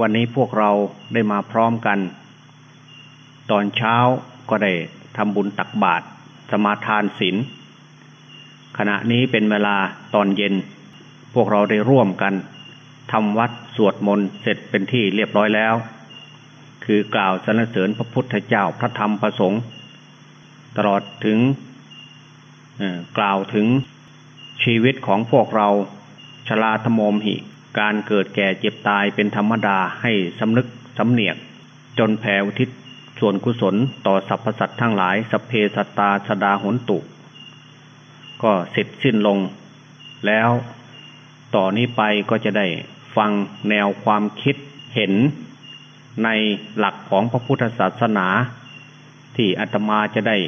วันนี้พวกเราได้มาพร้อมกัน ตอนเช้าก็ได้ทำบุญตักบาตรสมาทานศีลขณะนี้เป็นเวลาตอนเย็น พวกเราได้ร่วมกันทำวัดสวดมนต์เสร็จเป็นที่เรียบร้อยแล้ว คือกล่าวสรรเสริญพระพุทธเจ้าพระธรรมพระสงฆ์ตลอดถึงกล่าวถึงชีวิตของพวกเราชลาธโมมหิ การเกิดแก่เจ็บตายเป็นธรรมดาให้สำนึกสำเนียก จนแผ่อุทิศส่วนกุศลต่อสรรพสัตว์ทั้งหลายสเพสัตตาสดาหนตุ ก็เสร็จสิ้นลง แล้วต่อนนี้ไปก็จะได้ฟังแนวความคิดเห็นในหลักของพระพุทธศาสนา ที่อาตมาจะได้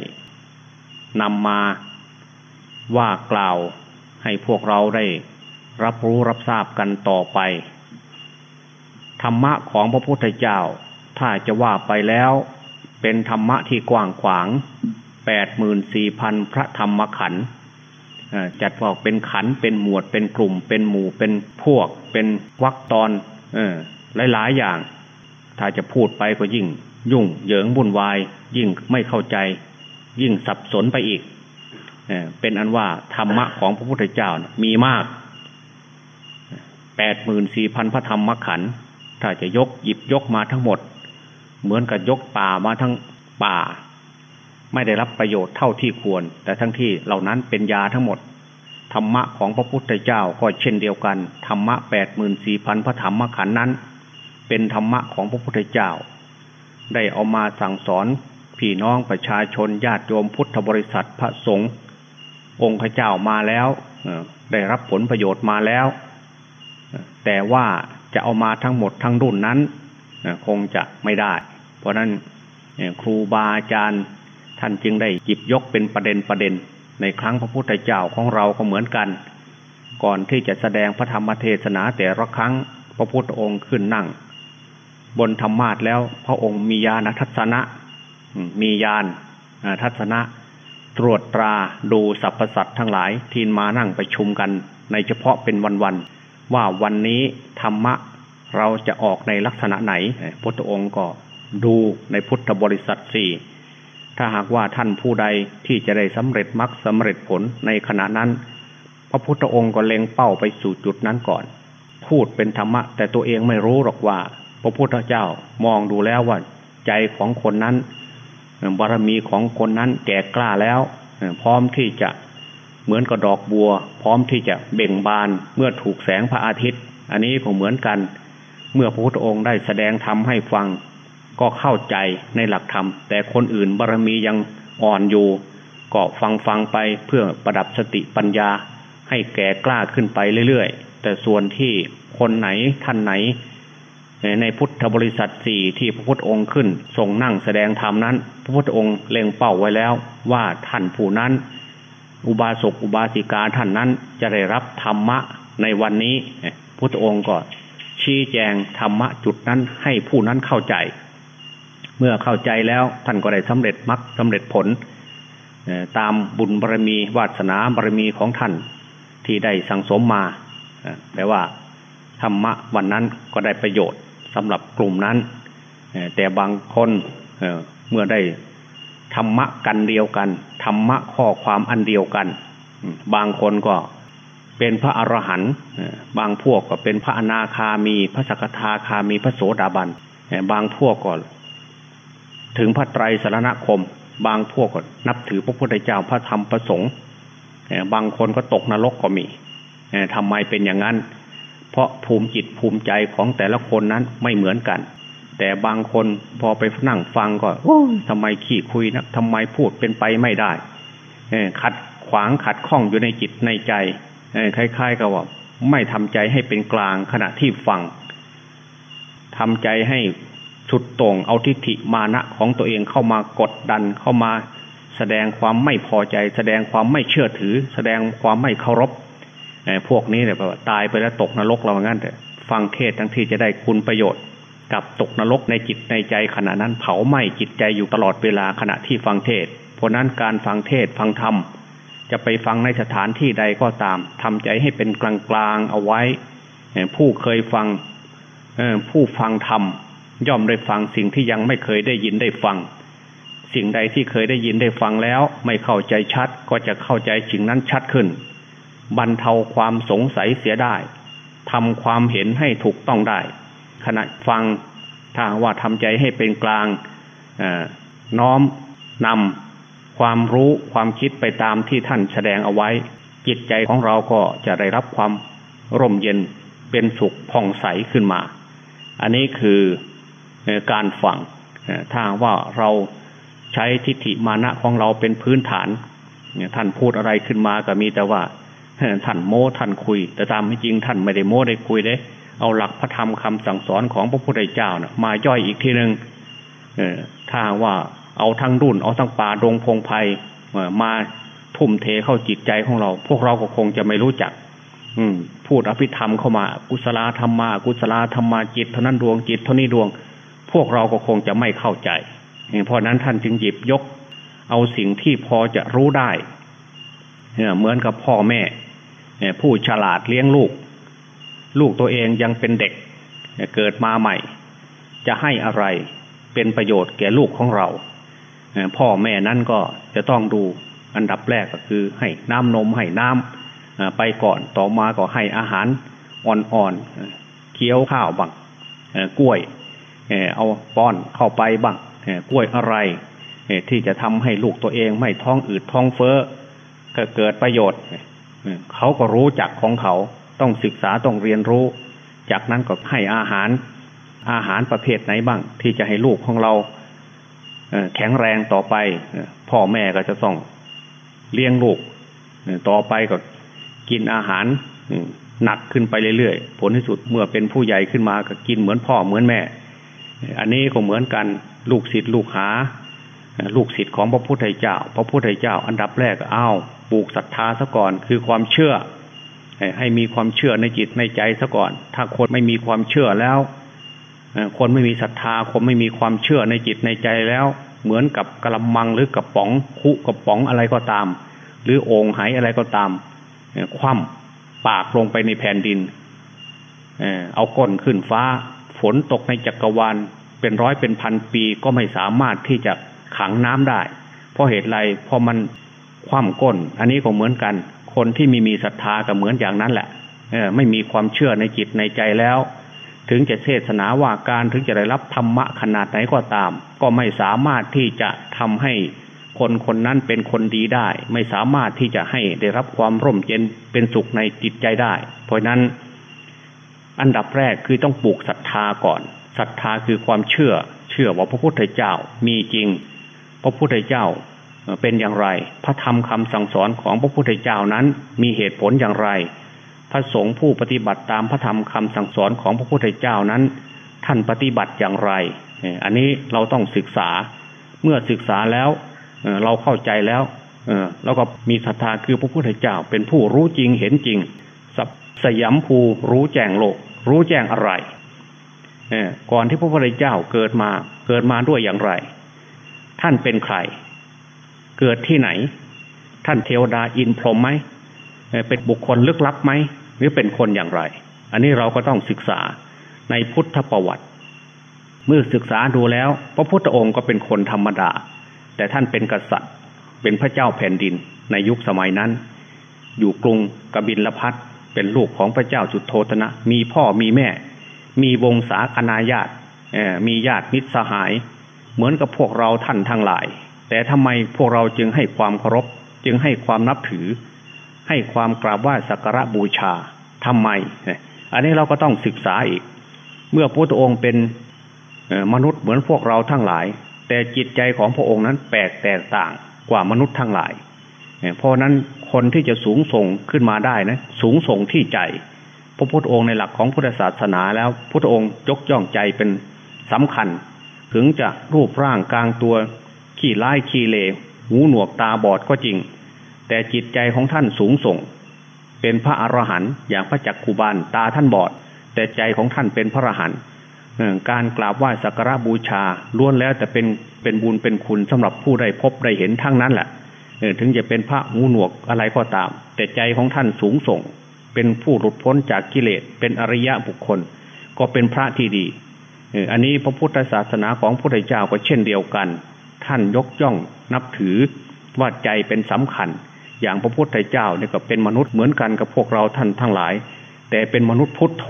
นำมาว่ากล่าวให้พวกเราได้ รับรู้รับทราบกันต่อไป ธรรมะของพระพุทธเจ้า ถ้าจะว่าไปแล้ว เป็นธรรมะที่กว้างขวางแปดหมื่นสี่พันพระธรรมขันธ์จัดว่าเป็นขันธ์เป็นหมวดเป็นกลุ่ม เป็นหมู่เป็นพวก เป็นวรรคตอนเออหลายๆอย่าง ถ้าจะพูดไปก็ยิ่ง ยุ่งเหยิงวุ่นวาย ยิ่งไม่เข้าใจ ยิ่งสับสนไปอีกเออเป็นอันว่าธรรมะของพระพุทธเจ้านะมีมาก แปดหมื่นสี่พันพระธรรมขันธ์ถ้าจะยกหยิบยกมาทั้งหมด เหมือนกับยกป่ามาทั้งป่า ไม่ได้รับประโยชน์เท่าที่ควร แต่ทั้งที่เหล่านั้นเป็นยาทั้งหมด ธรรมะของพระพุทธเจ้าก็เช่นเดียวกัน ธรรมะแปดหมื่นสี่พันพระธรรมขันธ์นั้น เป็นธรรมะของพระพุทธเจ้า ได้เอามาสั่งสอนพี่น้องประชาชนญาติโยมพุทธบริษัทพระสงฆ์องค์พระเจ้ามาแล้วได้รับผลประโยชน์มาแล้ว แต่ว่าจะเอามาทั้งหมดทั้งรุ่นนั้นคงจะไม่ได้ เพราะนั้นครูบาอาจารย์ท่านจึงได้หยิบยกเป็นประเด็นประเด็น ในครั้งพระพุทธเจ้าของเราก็เหมือนกัน ก่อนที่จะแสดงพระธรรมเทศนาแต่ละครั้งพระพุทธองค์ขึ้นนั่ง บนธรรมาทแล้วพระองค์มีญาณทัศนะ มีญาณทัศนะ ตรวจตราดูสรรพสัตว์ทั้งหลายที่มานั่งประชุมกันในเฉพาะเป็นวันๆ ว่าวันนี้ธรรมะเราจะออกในลักษณะไหนพุทธองค์ก็ดูในพุทธบริษัทสี่ถ้าหากว่าท่านผู้ใดที่จะได้สำเร็จมรรคสำเร็จผลในขณะนั้น พระพุทธองค์ก็เล็งเป้าไปสู่จุดนั้นก่อน พูดเป็นธรรมะ แต่ตัวเองไม่รู้หรอกว่า พระพุทธเจ้ามองดูแล้วว่า ใจของคนนั้นบารมีของคนนั้นแก่กล้าแล้ว พร้อมที่จะ เหมือนกับดอกบัว พร้อมที่จะเบ่งบานเมื่อถูกแสงพระอาทิตย์ อันนี้ก็เหมือนกัน เมื่อพระพุทธองค์ได้แสดงธรรมให้ฟัง ก็เข้าใจในหลักธรรม แต่คนอื่นบารมียังอ่อนอยู่ก็ฟังฟังไปเพื่อประดับสติปัญญา ให้แก่กล้าขึ้นไปเรื่อยๆ แต่ส่วนที่คนไหนท่านไหน ในพุทธบริษัทสี่ที่พระพุทธองค์ขึ้นทรงนั่งแสดงธรรมนั้น พระพุทธองค์เล็งเป้าไว้แล้วว่าท่านผู้นั้น อุบาสกอุบาสิกาท่านนั้นจะได้รับธรรมะในวันนี้พุทธองค์ก็ชี้แจงธรรมะจุดนั้นให้ผู้นั้นเข้าใจ เมื่อเข้าใจแล้วท่านก็ได้สำเร็จมรรคสำเร็จผล ตามบุญบารมีวาสนาบารมีของท่านที่ได้สั่งสมมาแปลว่าธรรมะวันนั้นก็ได้ประโยชน์สำหรับกลุ่มนั้น แต่บางคนเอ่อเมื่อได้ ธรรมะกันเดียวกันธรรมะข้อความอันเดียวกัน บางคนก็เป็นพระอรหันต์บางพวกก็เป็นพระอนาคามี พระสกทาคามีพระโสดาบันบางพวกก็ถึงพระไตรสรณคม บางพวกก็นับถือพระพุทธเจ้าพระธรรมพระสงฆ์บางคนก็ตกนรกก็มีทำไมเป็นอย่างนั้น เพราะภูมิจิตภูมิใจของแต่ละคนนั้นไม่เหมือนกัน แต่บางคนพอไปนั่งฟังก็ทำไมขี้คุยนะทำไมพูดเป็นไปไม่ได้ขัดขวางขัดข้องอยู่ในจิตในใจคล้ายๆกับว่า ไม่ทำใจให้เป็นกลางขณะที่ฟังทำใจให้สุดต่งเอาทิฏฐิมานะของตัวเองเข้ามากดดันเข้ามาแสดงความไม่พอใจ แสดงความไม่เชื่อถือ แสดงความไม่เคารพพวกนี้เนี่ยตายไปแล้วตกนรกเรางั้นแต่ฟังเทศทั้งที่จะได้คุณประโยชน์ กับตกนรกในจิตในใจขณะนั้นเผาไหม้จิตใจอยู่ตลอดเวลาขณะที่ฟังเทศ เพราะนั้นการฟังเทศฟังธรรมจะไปฟังในสถานที่ใดก็ตามทำใจให้เป็นกลางๆเอาไว้ ผู้เคยฟังผู้ฟังธรรมย่อมได้ฟังสิ่งที่ยังไม่เคยได้ยินได้ฟัง สิ่งใดที่เคยได้ยินได้ฟังแล้ว ไม่เข้าใจชัดก็จะเข้าใจสิ่งนั้นชัดขึ้น บรรเทาความสงสัยเสียได้ทำความเห็นให้ถูกต้องได้ ขณะฟังถ้าว่าทำใจให้เป็นกลางน้อมนำความรู้ความคิดไปตามที่ท่านแสดงเอาไว้ จิตใจของเราก็จะได้รับความร่มเย็นเป็นสุขผ่องใสขึ้นมา อันนี้คือการฟังถ้าว่าเราใช้ทิฏฐิมานะของเราเป็นพื้นฐานท่านพูดอะไรขึ้นมาก็มีแต่ว่าท่านโม้ท่านคุย แต่ตามไม่จริงท่านไม่ได้โม้ได้คุยเลย เอาหลักพระธรรมคำสั่งสอนของพระพุทธเจ้านะมาย่อยอีกทีหนึ่งถ้าว่าเอาทั้งรุ่นเอาทั้งป่าดงพงไพ่มาทุ่มเทเข้าจิตใจของเรา พวกเราก็คงจะไม่รู้จัก อืมพูดอภิธรรมเข้ามากุศลธรรมากุศลธรรมาจิตเท่านั้นดวงจิตเท่านี้ดวง พวกเราก็คงจะไม่เข้าใจ เพราะนั้นท่านจึงหยิบยก เอาสิ่งที่พอจะรู้ได้เหมือนกับพ่อแม่ผู้ฉลาดเลี้ยงลูก ลูกตัวเองยังเป็นเด็กเกิดมาใหม่ จะให้อะไรเป็นประโยชน์แก่ลูกของเรา พ่อแม่นั้นก็จะต้องดูอันดับแรกก็คือให้น้ำนมให้น้ำไปก่อนต่อมาก็ให้อาหารอ่อนๆเคี้ยวข้าวบ้างกล้วยเอาป้อนเข้าไปบ้างกล้วยอะไรที่จะทำให้ลูกตัวเองไม่ท้องอืดท้องเฟ้อเกิดประโยชน์เขาก็รู้จักของเขา ต้องศึกษาต้องเรียนรู้ จากนั้นก็ให้อาหารอาหารประเภทไหนบ้าง ที่จะให้ลูกของเราแข็งแรงต่อไปพ่อแม่ก็จะต้องเลี้ยงลูกต่อไปก็กินอาหารหนักขึ้นไปเรื่อยๆ ผลที่สุดเมื่อเป็นผู้ใหญ่ขึ้นมาก็กินเหมือนพ่อเหมือนแม่ อันนี้ก็เหมือนกันลูกศิษย์ลูกหา ลูกศิษย์ของพระพุทธเจ้า พระพุทธเจ้า อันดับแรกอ้าวปลูกศรัทธาซะก่อนคือความเชื่อ ให้มีความเชื่อในจิตในใจซะก่อน ถ้าคนไม่มีความเชื่อแล้ว คนไม่มีศรัทธา คนไม่มีความเชื่อในจิตในใจแล้ว เหมือนกับกระมังหรือกระป๋องคุกระป๋องอะไรก็ตาม หรือโอ่งไหอะไรก็ตาม คว่ำปากลงไปในแผ่นดิน เอาก้นขึ้นฟ้า ฝนตกในจักรวาลเป็นร้อยเป็นพันปีก็ไม่สามารถที่จะขังน้ำได้ เพราะเหตุไรพอมันคว่ำก้น อันนี้ก็เหมือนกัน คนที่มีมีศรัทธาก็เหมือนอย่างนั้นแหละเออไม่มีความเชื่อในจิตในใจแล้ว ถึงจะเทศนาว่าการถึงจะได้รับธรรมะขนาดไหนก็ตาม ก็ไม่สามารถที่จะทำให้คนคนนั้นเป็นคนดีได้ ไม่สามารถที่จะให้ได้รับความร่มเย็นเป็นสุขในจิตใจได้ เพราะนั้น อันดับแรกคือต้องปลูกศรัทธาก่อนศรัทธาคือความเชื่อ เชื่อว่าพระพุทธเจ้ามีจริง พระพุทธเจ้า เป็นอย่างไร พระธรรมคำสั่งสอนของพระพุทธเจ้านั้นมีเหตุผลอย่างไร พระสงฆ์ผู้ปฏิบัติตามพระธรรมคำสั่งสอนของพระพุทธเจ้านั้น ท่านปฏิบัติอย่างไร อันนี้เราต้องศึกษาเมื่อศึกษาแล้วเราเข้าใจแล้วเราก็มีศรัทธาคือพระพุทธเจ้าเป็นผู้รู้จริงเห็นจริงสยามภูรู้แจ้งโลก รู้แจ้งอะไรก่อนที่พระพุทธเจ้าเกิดมาเกิดมาด้วยอย่างไร ท่านเป็นใคร เกิดที่ไหน ท่านเทวดาอินพรหมไหมเป็นบุคคลลึกลับไหมหรือเป็นคนอย่างไร อันนี้เราก็ต้องศึกษาในพุทธประวัติ เมื่อศึกษาดูแล้ว พระพุทธองค์ก็เป็นคนธรรมดา แต่ท่านเป็นกษัตริย์ เป็นพระเจ้าแผ่นดินในยุคสมัยนั้น อยู่กรุงกบิลพัทเป็นลูกของพระเจ้าจุดโทตนะ มีพ่อมีแม่ มีวงศาคณาญาติมีญาติมิตรสหาย เหมือนกับพวกเราท่านทั้งหลาย แต่ทำไมพวกเราจึงให้ความเคารพ จึงให้ความนับถือ ให้ความกราบไหว้สักการะบูชาทำไม อันนี้เราก็ต้องศึกษาอีก เมื่อพระองค์เป็นมนุษย์เหมือนพวกเราทั้งหลาย แต่จิตใจของพระองค์นั้นแปลกแตกต่างกว่ามนุษย์ทั้งหลาย เพราะนั้นคนที่จะสูงส่งขึ้นมาได้นะสูงส่งที่ใจ พระพุทธองค์ในหลักของพุทธศาสนาแล้วพุทธองค์ยกย่องใจเป็นสำคัญ ถึงจะรูปร่างกลางตัว ขี้ร้ายขี้เล หูหนวกตาบอดก็จริง แต่จิตใจของท่านสูงส่ง เป็นพระอรหันต์อย่างพระจักกุบาลตาท่านบอด แต่ใจของท่านเป็นพระอรหันต์การกราบไหว้สักการะบูชาล้วนแล้วแต่เป็นเป็นบุญเป็นคุณสำหรับผู้ได้พบได้เห็นทั้งนั้นแหละถึงจะเป็นพระหูหนวกอะไรก็ตาม แต่ใจของท่านสูงส่ง เป็นผู้หลุดพ้นจากกิเลสเป็นอริยะบุคคล ก็เป็นพระที่ดีอันนี้พระพุทธศาสนาของพระพุทธเจ้าก็เช่นเดียวกัน ท่านยกย่องนับถือว่าใจเป็นสำคัญ อย่างพระพุทธเจ้าเนี่ยก็เป็นมนุษย์เหมือนกันกับพวกเราท่านทั้งหลาย แต่เป็นมนุษย์พุทโธ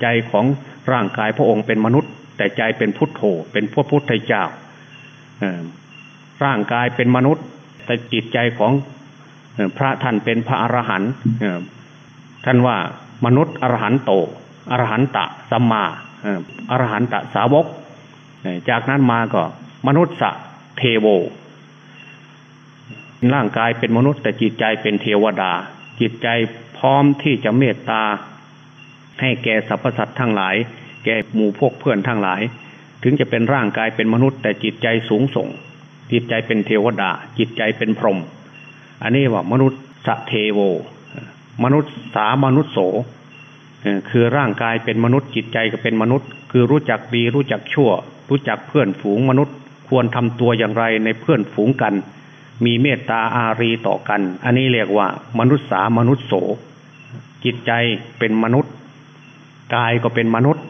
ใจของร่างกายพระองค์เป็นมนุษย์ แต่ใจเป็นพุทโธเป็นพระพุทธเจ้าร่างกายเป็นมนุษย์ แต่จิตใจของพระท่านเป็นพระอรหันต์ท่านว่ามนุษย์อรหันโตอรหันตะสัมมาอรหันตะสาวก จากนั้นมาก็ มนุษย์สะเทโว ร่างกายเป็นมนุษย์แต่จิตใจเป็นเทวดา จิตใจพร้อมที่จะเมตตา ให้แก่สรรพสัตว์ทั้งหลาย แก่หมู่พวกเพื่อนทั้งหลาย ถึงจะเป็นร่างกายเป็นมนุษย์ แต่จิตใจสูงส่ง จิตใจเป็นเทวดา จิตใจเป็นพรหมอันนี้ว่ามนุษย์สะเทโว มนุษย์สามนุษย์โสคือร่างกายเป็นมนุษย์จิตใจก็เป็นมนุษย์ คือรู้จักดีรู้จักชั่ว รู้จักเพื่อนฝูงมนุษย์ ควรทำตัวอย่างไรในเพื่อนฝูงกัน มีเมตตาอารีต่อกัน อันนี้เรียกว่ามนุษย์สามนุษย์โส จิตใจเป็นมนุษย์ กายก็เป็นมนุษย์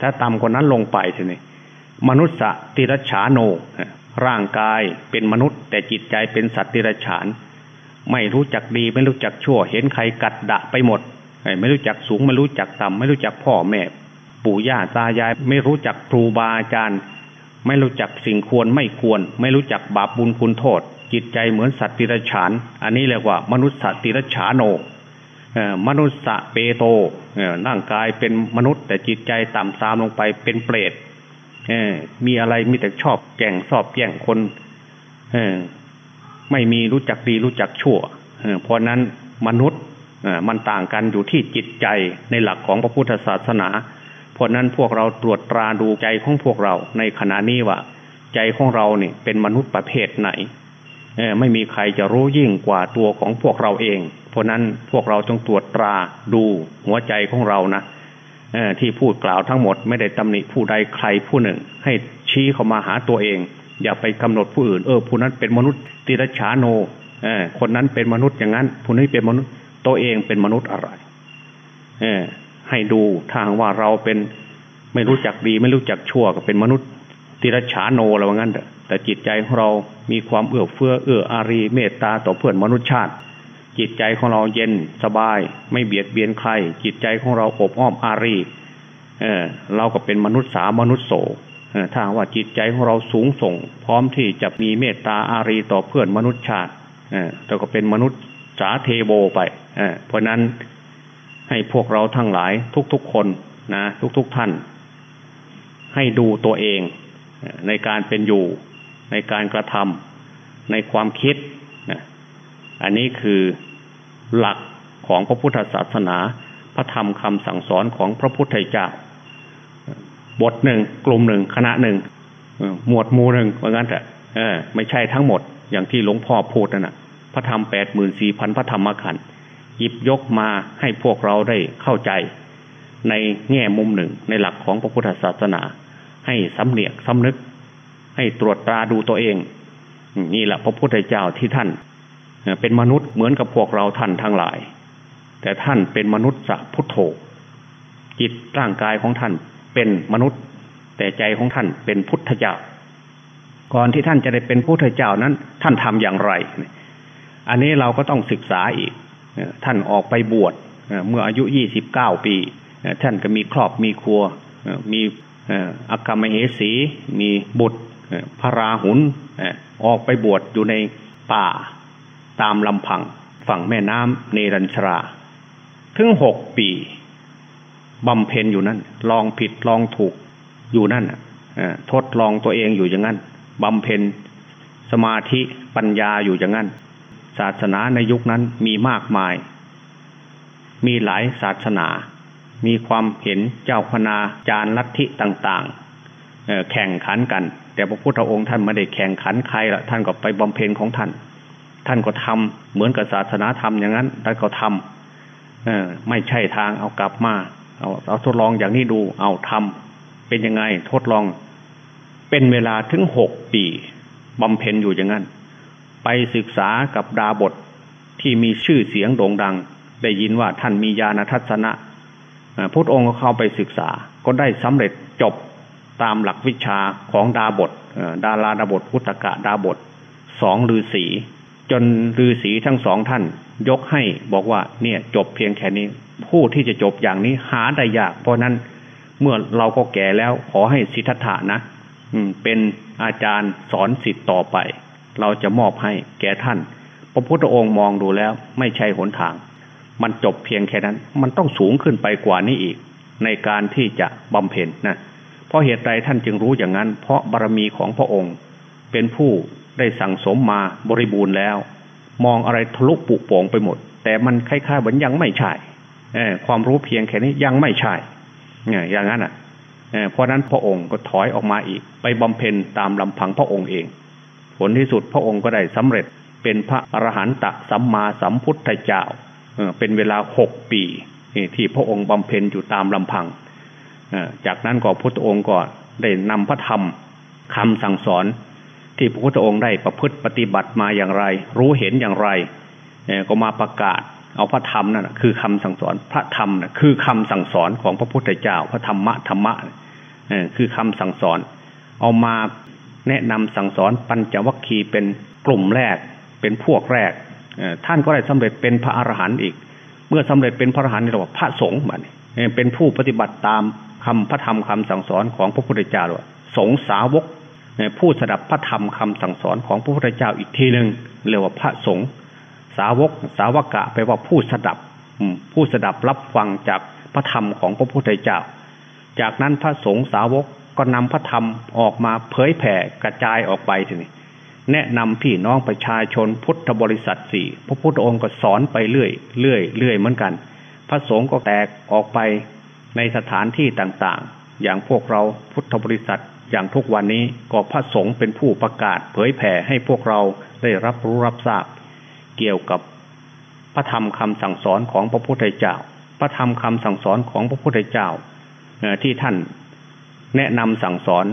ถ้าต่ำกว่านั้นลงไปทีนี้มนุษย์สติรฉาโน ร่างกายเป็นมนุษย์ แต่จิตใจเป็นสัตว์ติรฉาน ไม่รู้จักดีไม่รู้จักชั่ว เห็นใครกัดดะไปหมด ไม่รู้จักสูงไม่รู้จักต่ำไม่รู้จักพ่อแม่ ปู่ย่าตายาย ไม่รู้จักครูบาอาจารย์ ไม่รู้จักสิ่งควรไม่ควร ไม่รู้จักบาปบุญคุณโทษ จิตใจเหมือนสัตว์ติรฉาน อันนี้เรียกว่ามนุษย์สัตว์ติรฉานโนมนุษย์สะเปโตร่างกายเป็นมนุษย์ แต่จิตใจต่ำซามลงไปเป็นเปรตมีอะไรมีแต่ชอบแก่งชอบแย่งคนไม่มีรู้จักดีรู้จักชั่วเพราะนั้นมนุษย์มันต่างกันอยู่ที่จิตใจในหลักของพระพุทธศาสนา เพราะนั้นพวกเราตรวจตราดูใจของพวกเราในขณะนี้ว่า ใจของเราเนี่ยเป็นมนุษย์ประเภทไหนไม่มีใครจะรู้ยิ่งกว่าตัวของพวกเราเอง เพราะนั้นพวกเราจงตรวจตราดูหัวใจของเรานะที่พูดกล่าวทั้งหมดไม่ได้ตำหนิผู้ใดใครผู้หนึ่ง ให้ชี้เข้ามาหาตัวเอง อย่าไปกำหนดผู้อื่น เออผู้นั้นเป็นมนุษย์ติรชาโนคนนั้นเป็นมนุษย์อย่างนั้นผู้นี้เป็นมนุษย์ตัวเองเป็นมนุษย์อะไรเให้ดูทางว่าเราเป็นไม่รู้จักดี ไม่รู้จักชั่วก็เป็นมนุษย์ติรชาโนอะไรว่างั้นเถอะแต่จิตใจของเรามีความเอื้อเฟื้อเอื้ออารีเมตตาต่อเพื่อนมนุษยชาติ จิตใจของเราเย็นสบาย ไม่เบียดเบียนใคร จิตใจของเราอบอ้อมอารีเออเราก็เป็นมนุษย์สามนุษย์โสถ้าว่าจิตใจของเราสูงส่ง พร้อมที่จะมีเมตตาอารีต่อเพื่อนมนุษยชาติเออเราก็เป็นมนุษย์สาเทโบไปเพราะนั้น ให้พวกเราทั้งหลายทุกๆคนนะทุกๆท่าน ให้ดูตัวเองในการเป็นอยู่ในการกระทำในความคิดนะอันนี้คือหลักของพระพุทธศาสนา พระธรรมคำสั่งสอนของพระพุทธเจ้าบทหนึ่งกลุ่มหนึ่งคณะหนึ่งหมวดหมู่หนึ่งว่างั้นแต่ไม่ใช่ทั้งหมดอย่างที่หลวงพ่อพูดนั่นนะพระธรรมแปดหมื่นสี่พันพระธรรมขันธ์ หยิบยกมาให้พวกเราได้เข้าใจ ในแง่มุมหนึ่งในหลักของพระพุทธศาสนา ให้สำเนียกสำนึก ให้ตรวจตราดูตัวเอง นี่แหละพระพุทธเจ้าที่ท่าน เป็นมนุษย์เหมือนกับพวกเราท่านทั้งหลาย แต่ท่านเป็นมนุษย์สัพุทโธจิตร่างกายของท่านเป็นมนุษย์ แต่ใจของท่านเป็นพุทธเจ้า ก่อนที่ท่านจะได้เป็นพุทธเจ้านั้น ท่านทำอย่างไร อันนี้เราก็ต้องศึกษาอีก ท่านออกไปบวชเมื่ออายุยี่สิบเก้าปีท่านก็มีครอบมีครัวมีอักรรมเหสี มีบุตรพระราหุลออกไปบวชอยู่ในป่าตามลำพังฝั่งแม่น้ำเนรัญชรา ถึงหกปีบำเพ็ญอยู่นั่นลองผิดลองถูกอยู่นั่นทดลองตัวเองอยู่อย่างนั้นบำเพ็ญสมาธิปัญญาอยู่อย่างนั้น ศาสนาในยุคนั้นมีมากมาย มีหลายศาสนา มีความเห็นเจ้าคณาจารลัทธิต่างๆ แข่งขันกัน แต่พระพุทธองค์ท่านไม่ได้แข่งขันใครละท่านก็ไปบำเพ็ญของท่าน ท่านก็ทำเหมือนกับศาสนาธรรมอย่างนั้นท่านก็ทำไม่ใช่ทางเอากลับมาเอาเอาทดลองอย่างนี้ดูเอาทำเป็นยังไงทดลอง เป็นเวลาถึงหกปีบำเพ็ญอยู่อย่างนั้น ไปศึกษากับดาบทที่มีชื่อเสียงโด่งดัง ได้ยินว่าท่านมีญาณทัศนะพุทธองค์ก็เข้าไปศึกษา ก็ได้สำเร็จจบตามหลักวิชาของดาบทดาราดาบทพุทธกะดาบทสองฤาษีจนฤาษีทั้งสองท่าน ยกให้บอกว่าเนี่ยจบเพียงแค่นี้ ผู้ที่จะจบอย่างนี้หาได้ยาก เพราะนั้นเมื่อเราก็แก่แล้วขอให้สิทธัตถะนะเป็นอาจารย์สอนสิทธิ์ต่อไป เราจะมอบให้แก่ท่าน พระพุทธองค์มองดูแล้วไม่ใช่หนทาง มันจบเพียงแค่นั้น มันต้องสูงขึ้นไปกว่านี้อีก ในการที่จะบำเพ็ญนะเพราะเหตุใดท่านจึงรู้อย่างนั้น เพราะบารมีของพระองค์ เป็นผู้ได้สั่งสมมาบริบูรณ์แล้ว มองอะไรทะลุปุโป่งไปหมด แต่มันคล้ายๆเหมือนยังไม่ใช่ความรู้เพียงแค่นี้ยังไม่ใช่เนี่ยอย่างนั้นอะเพราะนั้นพระองค์ก็ถอยออกมาอีก ไปบำเพ็ญตามลำพังพระองค์เอง ผลที่สุดพระองค์ก็ได้สำเร็จเป็นพระอรหันตสัมมาสัมพุทธเจ้าเป็นเวลาหกปีที่พระองค์บำเพ็ญอยู่ตามลำพัง จากนั้นก็พุทธองค์ก็ได้นำพระธรรมคำสั่งสอน ที่พระพุทธองค์ได้ประพฤติปฏิบัติมาอย่างไร รู้เห็นอย่างไรก็มาประกาศเอาพระธรรมนั่นคือคำสั่งสอนพระธรรมนะคือคำสั่งสอนของพระพุทธเจ้า พระธรรมะธรรมะคือคำสั่งสอน เอามา แนะนำสั่งสอนปัญจวัคคีย์เป็นกลุ่มแรก เป็นพวกแรกท่านก็ได้สำเร็จเป็นพระอรหันต์อีก เมื่อสำเร็จเป็นพระอรหันต์เรียกว่าพระสงฆ์มันเป็นผู้ปฏิบัติตามคำพระธรรมคำสั่งสอนของพระพุทธเจ้าว่าสงสาวกผู้สดับพระธรรมคำสั่งสอนของพระพุทธเจ้าอีกทีหนึ่งเรียกว่าพระสงฆ์สาวกสาวกะไปว่าผู้สดับผู้สดับรับฟังจากพระธรรมของพระพุทธเจ้า จากนั้นพระสงฆ์สาวก ก็นำพระธรรมออกมาเผยแผ่กระจายออกไปทีนี้แนะนำพี่น้องประชาชนพุทธบริษัทสี่พระพุทธองค์ก็สอนไปเรื่อยเรื่อยเรื่อยเหมือนกัน พระสงฆ์ก็แตกออกไปในสถานที่ต่างๆ อย่างพวกเราพุทธบริษัทอย่างทุกวันนี้ก็พระสงฆ์เป็นผู้ประกาศเผยแผ่ให้พวกเราได้รับรู้รับทราบ เกี่ยวกับพระธรรมคำสั่งสอนของพระพุทธเจ้า พระธรรมคำสั่งสอนของพระพุทธเจ้าที่ท่าน แนะนำสั่งสอน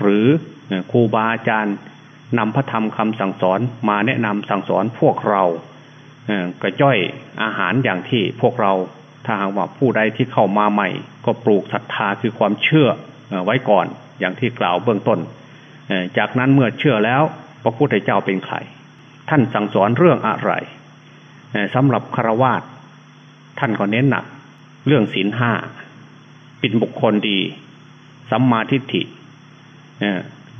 หรือครูบาอาจารย์นำพระธรรมคำสั่งสอนมาแนะนำสั่งสอนพวกเรากระจ้อยอาหารอย่างที่พวกเราถ้าหากว่าผู้ใดที่เข้ามาใหม่ ก็ปลูกศรัทธาคือความเชื่อไว้ก่อนอย่างที่กล่าวเบื้องต้น จากนั้นเมื่อเชื่อแล้วพระพุทธเจ้าเป็นใคร ท่านสั่งสอนเรื่องอะไรสำหรับคารวาสท่านก็เน้นหนัก เรื่องศีลห้าเป็นบุคคลดี สัมมาทิฏฐิ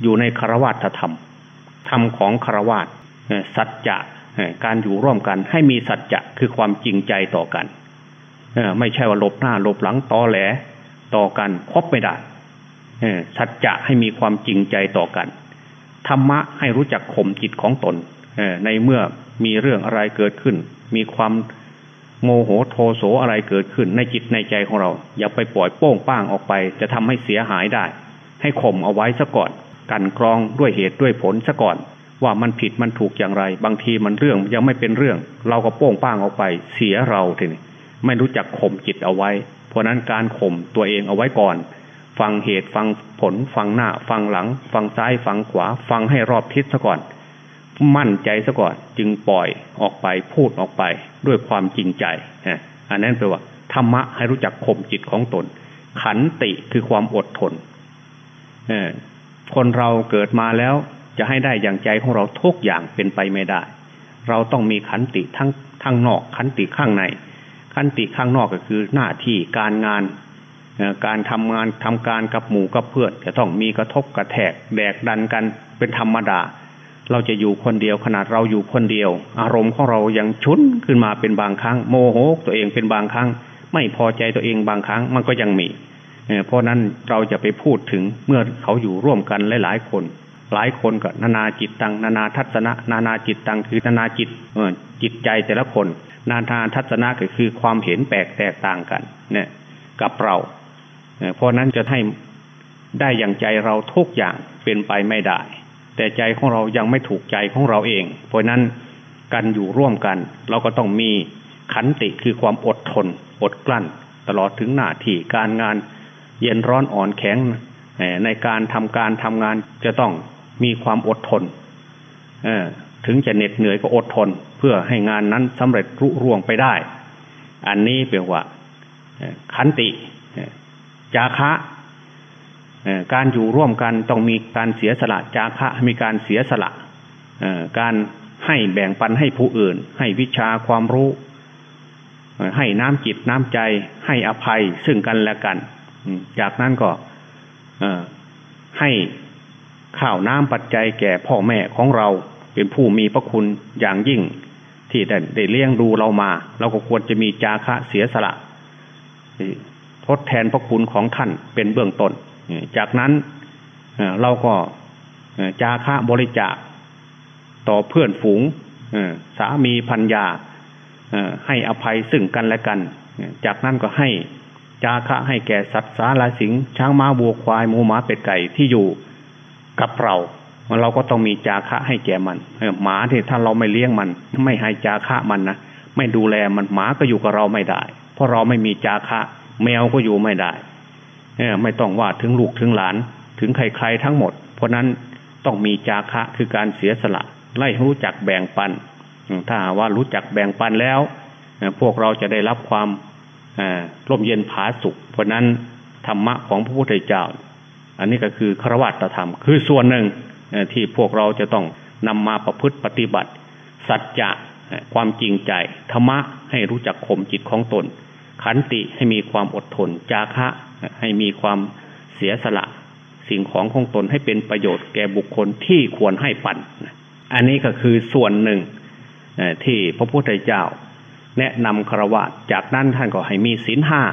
อยู่ในคารวาสธรรม ธรรมของคารวาสสัจจะการอยู่ร่วมกันให้มีสัจจะคือความจริงใจต่อกันไม่ใช่ว่าหลบหน้าหลบหลังตอแหลต่อกันคบไม่ได้สัจจะให้มีความจริงใจต่อกัน ธรรมะให้รู้จักข่มจิตของตนในเมื่อมีเรื่องอะไรเกิดขึ้น มีความ โมโหโทโสอะไรเกิดขึ้นในจิตในใจของเรา อย่าไปปล่อยโป้งป้างออกไป จะทำให้เสียหายได้ ให้ข่มเอาไว้ซะก่อน กันกรองด้วยเหตุด้วยผลซะก่อน ว่ามันผิดมันถูกอย่างไร บางทีมันเรื่องยังไม่เป็นเรื่อง เราก็โป้งป้างออกไป เสียเราทีนี้ไม่รู้จักข่มจิตเอาไว้ เพราะนั้นการข่มตัวเองเอาไว้ก่อน ฟังเหตุฟังผล ฟังหน้า ฟังหลัง ฟังซ้ายฟังขวา ฟังให้รอบทิศซะก่อน มั่นใจซะก่อนจึงปล่อยออกไปพูดออกไปด้วยความจริงใจอันนั้นแปลว่าธรรมะให้รู้จักข่มจิตของตน ขันติคือความอดทนคนเราเกิดมาแล้วจะให้ได้อย่างใจของเราทุกอย่างเป็นไปไม่ได้ เราต้องมีขันติทั้งทั้งนอกขันติข้างใน ขันติข้างนอกก็คือหน้าที่การงานการทำงานทำการกับหมู่กับเพื่อนจะต้องมีกระทบกระแทกแดกดันกันเป็นธรรมดา เราจะอยู่คนเดียวขนาดเราอยู่คนเดียว อารมณ์ของเรายังชุนขึ้นมาเป็นบางครั้ง โมโหตัวเองเป็นบางครั้ง ไม่พอใจตัวเองบางครั้งมันก็ยังมีเพราะนั้นเราจะไปพูดถึงเมื่อเขาอยู่ร่วมกันหลายๆคน หลายคนก็นานาจิตตังนานาทัศนะ นานาจิตตังคือนานาจิตจิตใจแต่ละคน นานาทัศนะก็คือความเห็นแปลกแตกต่างกันเนี่ยกับเราเพราะนั้นจะให้ได้อย่างใจเราทุกอย่างเป็นไปไม่ได้ แต่ใจของเรายังไม่ถูกใจของเราเอง เพราะนั้นการอยู่ร่วมกัน เราก็ต้องมีขันติคือความอดทน อดกลั้น ตลอดถึงหน้าที่การงานเย็นร้อนอ่อนแข็งในการทำการทำงานจะต้องมีความอดทนถึงจะเหน็ดเหนื่อยก็อดทน เพื่อให้งานนั้นสำเร็จรุ่ร่วงไปได้ อันนี้เปลว่าขันติ จาคะ การอยู่ร่วมกันต้องมีการเสียสละจาคะมีการเสียสละการให้แบ่งปันให้ผู้อื่น ให้วิชาความรู้ ให้น้ำจิตน้ำใจ ให้อภัยซึ่งกันและกัน จากนั้นก็ให้ข้าวน้ำปัจจัยแก่พ่อแม่ของเราเป็นผู้มีพระคุณอย่างยิ่ง ที่ได้เลี้ยงดูเรามา เราก็ควรจะมีจาคะเสียสละทดแทนพระคุณของท่านเป็นเบื้องต้น จากนั้นเราก็จาคะบริจาคต่อเพื่อนฝูงสามีพัญญาให้อภัยซึ่งกันและกัน จากนั้นก็ให้จาคะให้แก่สัตว์สาราสิงช้างม้าวัวควายหมูหมาเป็ดไก่ที่อยู่กับเรา เราก็ต้องมีจาคะให้แก่มันหมาที่ถ้าเราไม่เลี้ยงมัน ไม่ให้จาคะมันนะไม่ดูแลมันหมาก็อยู่กับเราไม่ได้ เพราะเราไม่มีจาคะ แมวก็อยู่ไม่ได้ ไม่ต้องว่าถึงลูกถึงหลาน ถึงใครๆทั้งหมด เพราะนั้นต้องมีจาคะคือการเสียสละ ไล่รู้จักแบ่งปัน ถ้าว่ารู้จักแบ่งปันแล้ว พวกเราจะได้รับความร่มเย็นผาสุข เพราะนั้นธรรมะของพระพุทธเจ้า อันนี้ก็คือครวัตธรรม คือส่วนหนึ่งที่พวกเราจะต้องนำมาประพฤติปฏิบัติ สัจจะความจริงใจธรรมะให้รู้จักข่มจิตของตน ขันติให้มีความอดทน จาคะให้มีความเสียสละ สิ่งของของตนให้เป็นประโยชน์แก่บุคคลที่ควรให้ปัน อันนี้ก็คือส่วนหนึ่งที่พระพุทธเจ้า แนะนำครวะจากนั้นท่านก็ให้มีศีลห้า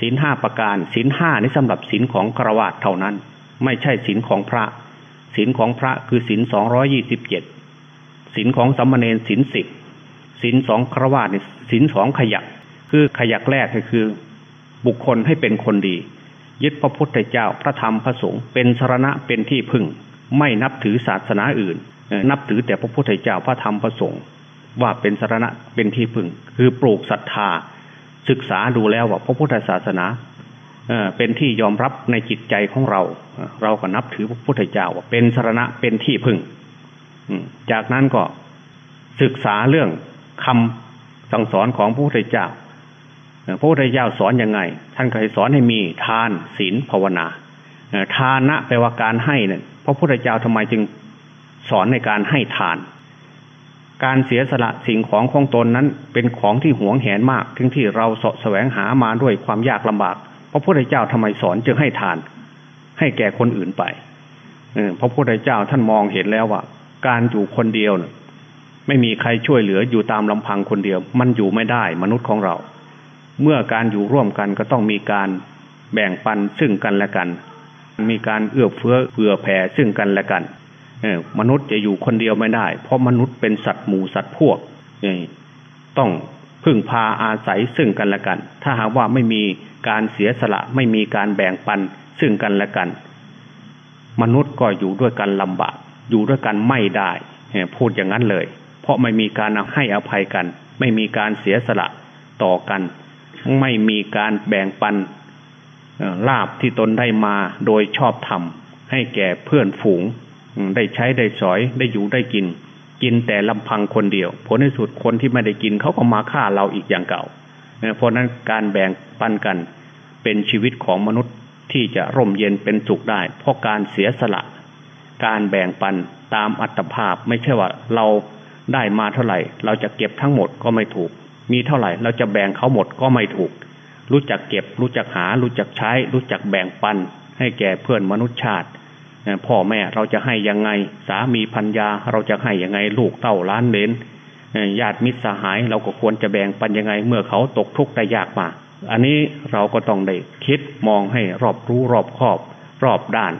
ศีลห้าประการศีลห้านี้สำหรับศีลของครวะเท่านั้น ไม่ใช่ศีลของพระศีลของพระคือศีลสองร้อยี่สิบเจ็ดศีลของสัมมาเนรศีลสิบศีลสองครวะนี่ศีลสองขยัก คือขยักแรกก็คือ บุคคลให้เป็นคนดี ยึดพระพุทธเจ้าพระธรรมพระสงฆ์เป็นสรณะเป็นที่พึ่ง ไม่นับถือศาสนาอื่น นับถือแต่พระพุทธเจ้าพระธรรมพระสงฆ์ว่าเป็นสรณะเป็นที่พึ่ง คือปลูกศรัทธา ศึกษาดูแล้วว่าพระพุทธศาสนาเป็นที่ยอมรับในจิตใจของเรา เราก็นับถือพระพุทธเจ้าว่าเป็นสรณะเป็นที่พึ่งจากนั้นก็ศึกษาเรื่องคำสั่งสอนของพระพุทธเจ้า พระพุทธเจ้าสอนยังไง ท่านเคยสอนให้มีทานศีลภาวนาทานะแปลว่าการให้เนี่ยพระพุทธเจ้าทำไมจึงสอนในการให้ทาน การเสียสละสิ่งของของตนนั้น เป็นของที่หวงแหนมากถึงที่เราสะแสวงหามาด้วยความยากลำบาก พระพุทธเจ้าทำไมสอนจึงให้ทาน ให้แก่คนอื่นไปพระพุทธเจ้าท่านมองเห็นแล้วว่า การอยู่คนเดียวน่ยไม่มีใครช่วยเหลืออยู่ตามลำพังคนเดียว มันอยู่ไม่ได้มนุษย์ของเรา เมื่อการอยู่ร่วมกันก็ต้องมีการแบ่งปันซึ่งกันและกัน มีการเอื้อเฟื้อเผื่อแผ่ซึ่งกันและกันมนุษย์จะอยู่คนเดียวไม่ได้ เพราะมนุษย์เป็นสัตว์หมู่สัตว์พวกต้องพึ่งพาอาศัยซึ่งกันและกัน ถ้าหากว่าไม่มีการเสียสละไม่มีการแบ่งปันซึ่งกันและกัน มนุษย์ก็อยู่ด้วยกันลำบาก อยู่ด้วยกันไม่ได้ พูดอย่างนั้นเลย เพราะไม่มีการให้อภัยกัน ไม่มีการเสียสละต่อกัน ไม่มีการแบ่งปันลาบที่ตนได้มาโดยชอบธรรมให้แก่เพื่อนฝูง ได้ใช้ได้สอยได้อยู่ได้กิน กินแต่ลำพังคนเดียว ผลในสุดคนที่ไม่ได้กินเขาก็มาฆ่าเราอีกอย่างเก่า เพราะนั้นการแบ่งปันกันเป็นชีวิตของมนุษย์ที่จะร่มเย็นเป็นสุขได้ เพราะการเสียสละ การแบ่งปันตามอัตภาพไม่ใช่ว่าเราได้มาเท่าไหร่ เราจะเก็บทั้งหมดก็ไม่ถูก มีเท่าไหร่ เราจะแบ่งเขาหมดก็ไม่ถูก รู้จักเก็บ รู้จักหา รู้จักใช้ รู้จักแบ่งปัน ให้แก่เพื่อนมนุษยชาติพ่อแม่เราจะให้ยังไง สามีพัญญาเราจะให้ยังไงลูกเต้าล้านเลนญาติมิตรสหายเราก็ควรจะแบ่งปันยังไง เมื่อเขาตกทุกข์ได้ยากมา อันนี้เราก็ต้องได้คิดมองให้รอบรู้รอบครอบรอบด้าน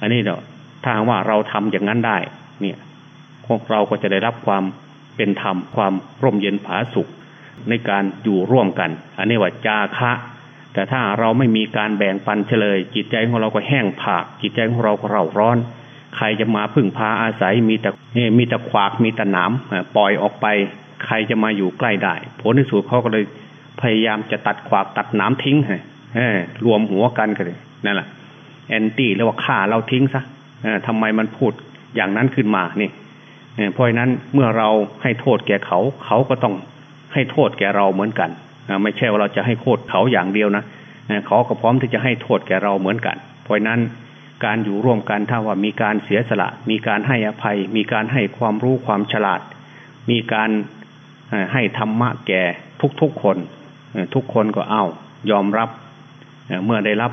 อันนี้เนาะถ้าว่าเราทำอย่างนั้นได้ เนี่ยพวกเราก็จะได้รับความเป็นธรรมความร่มเย็นผาสุข ในการอยู่ร่วมกัน อันนี้ว่าจาคะ แต่ถ้าเราไม่มีการแบ่งปันเฉลย จิตใจของเราก็แห้งผาก จิตใจของเราก็เร่าร้อน ใครจะมาพึ่งพาอาศัยมีแต่มีแต่ขวากมีแต่หนามปล่อยออกไป ใครจะมาอยู่ใกล้ได้ ผลที่สุดเขาก็เลยพยายามจะตัดขวากตัดหนามทิ้งให้รวมหัวกันกันเลยนั่นแหละแอนตี้เรียกว่าฆ่าเราทิ้งซะทำไมมันพูดอย่างนั้นขึ้นมานี่เพราะนั้นเมื่อเราให้โทษแก่เขาเขาก็ต้อง ให้โทษแก่เราเหมือนกันไม่ใช่ว่าเราจะให้โทษเขาอย่างเดียวนะเขาก็พร้อมที่จะให้โทษแก่เราเหมือนกัน เพราะนั้นการอยู่ร่วมกันถ้าว่ามีการเสียสละ มีการให้อภัย มีการให้ความรู้ความฉลาด มีการให้ธรรมะแก่ทุกๆคน ทุกคนก็เอายอมรับเมื่อได้รับ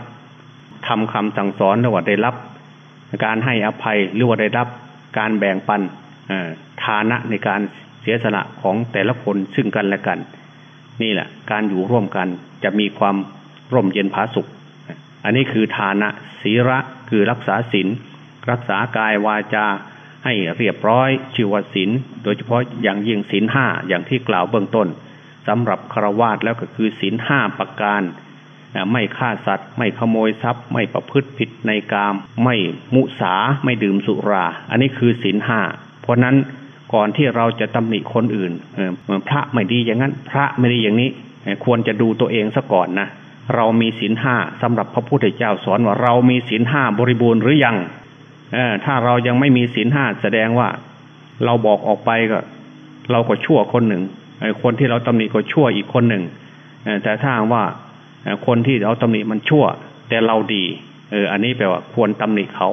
ทำคำสั่งสอนหรือว่าได้รับ การให้อภัยหรือว่าได้รับการแบ่งปันฐานะในการ สียสละของแต่ละคนซึ่งกันและกัน นี่แหละ การอยู่ร่วมกันจะมีความร่มเย็นผาสุข อันนี้คือฐานะศีระคือรักษาศีลรักษากายวาจาให้เรียบร้อยชื่อว่าศีลโดยเฉพาะอย่างยิ่งศีลห้าอย่างที่กล่าวเบื้องต้นสำหรับครวาสแล้วก็คือศีลห้าประการไม่ฆ่าสัตว์ ไม่ขโมยทรัพย์ ไม่ประพฤติผิดในกาม ไม่มุสาไม่ดื่มสุรา อันนี้คือศีลห้าเพราะนั้น ก่อนที่เราจะตำหนิคนอื่นพระไม่ดีอย่างนั้น พระไม่ดีอย่างนี้ ควรจะดูตัวเองซะก่อนนะเรามีศีลห้าสำหรับพระพุทธเจ้าสอนว่าเรามีศีลห้าบริบูรณ์หรือยังถ้าเรายังไม่มีศีลห้าแสดงว่า เราบอกออกไปก็ เราก็ชั่วคนหนึ่งคนที่เราตำหนิก็ชั่วอีกคนหนึ่งแต่ถ้าว่าคนที่เราตำหนิมันชั่ว แต่เราดีเอออันนี้แปลว่าควรตำหนิเขา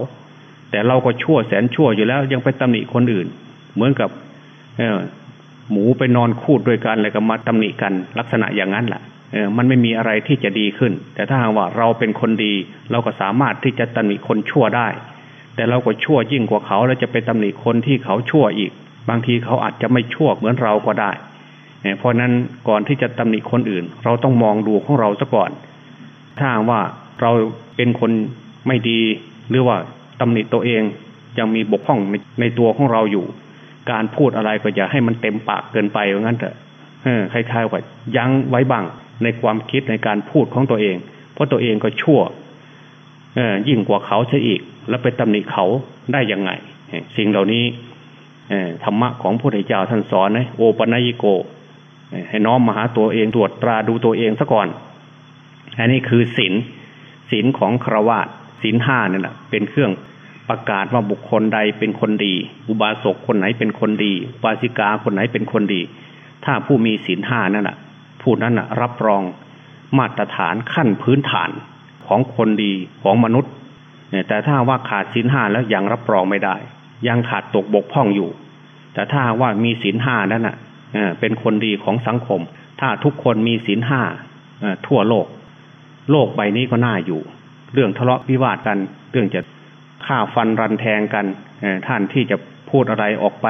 แต่เราก็ชั่วแสนชั่วอยู่แล้วยังไปตำหนิคนอื่น เหมือนกับหมูไปนอนคูดด้วยกันอะไรก็มาตำหนิกันลักษณะอย่างนั้นแหละมันไม่มีอะไรที่จะดีขึ้น แต่ถ้าหากว่าเราเป็นคนดี เราก็สามารถที่จะตำหนิคนชั่วได้ แต่เราก็ชั่วยิ่งกว่าเขาแล้วจะไปตำหนิคนที่เขาชั่วอีก บางทีเขาอาจจะไม่ชั่วเหมือนเราก็ได้ เพราะนั้นก่อนที่จะตำหนิคนอื่น เราต้องมองดูของเราซะก่อน ถ้าว่าเราเป็นคนไม่ดีหรือว่าตำหนิตัวเองยังมีบกพร่องในในตัวของเราอยู่ การพูดอะไรก็อย่าให้มันเต็มปากเกินไปว่างั้นเถอะคล้ายๆว่ายั้งไว้บ้างในความคิดในการพูดของตัวเอง เพราะตัวเองก็ชั่วยิ่งกว่าเขาเสียอีก แล้วไปตำหนิเขาได้ยังไง สิ่งเหล่านี้ธรรมะของพระพุทธเจ้าท่านสอนนะโอปัญญิโก ให้น้อมมาหาตัวเองตรวจตราดูตัวเองซะก่อน อันนี้คือศีลศีลของครวาตศีลห้านี่แหละเป็นเครื่อง ประกาศว่าบุคคลใดเป็นคนดี อุบาสกคนไหนเป็นคนดีปาสิกาคนไหนเป็นคนดี ถ้าผู้มีศีลห้านั่นแหละผู้นั้นนะรับรองมาตรฐานขั้นพื้นฐานของคนดีของมนุษย์ แต่ถ้าว่าขาดศีลห้าแล้วยังรับรองไม่ได้ ยังขาดตกบกพร่องอยู่ แต่ถ้าว่ามีศีลห้านั่นน่ะเป็นคนดีของสังคม ถ้าทุกคนมีศีลห้าทั่วโลก โลกใบนี้ก็น่าอยู่ เรื่องทะเลาะวิวาทกันเรื่องจะ ฆ่าฟันรันแทงกันท่านที่จะพูดอะไรออกไป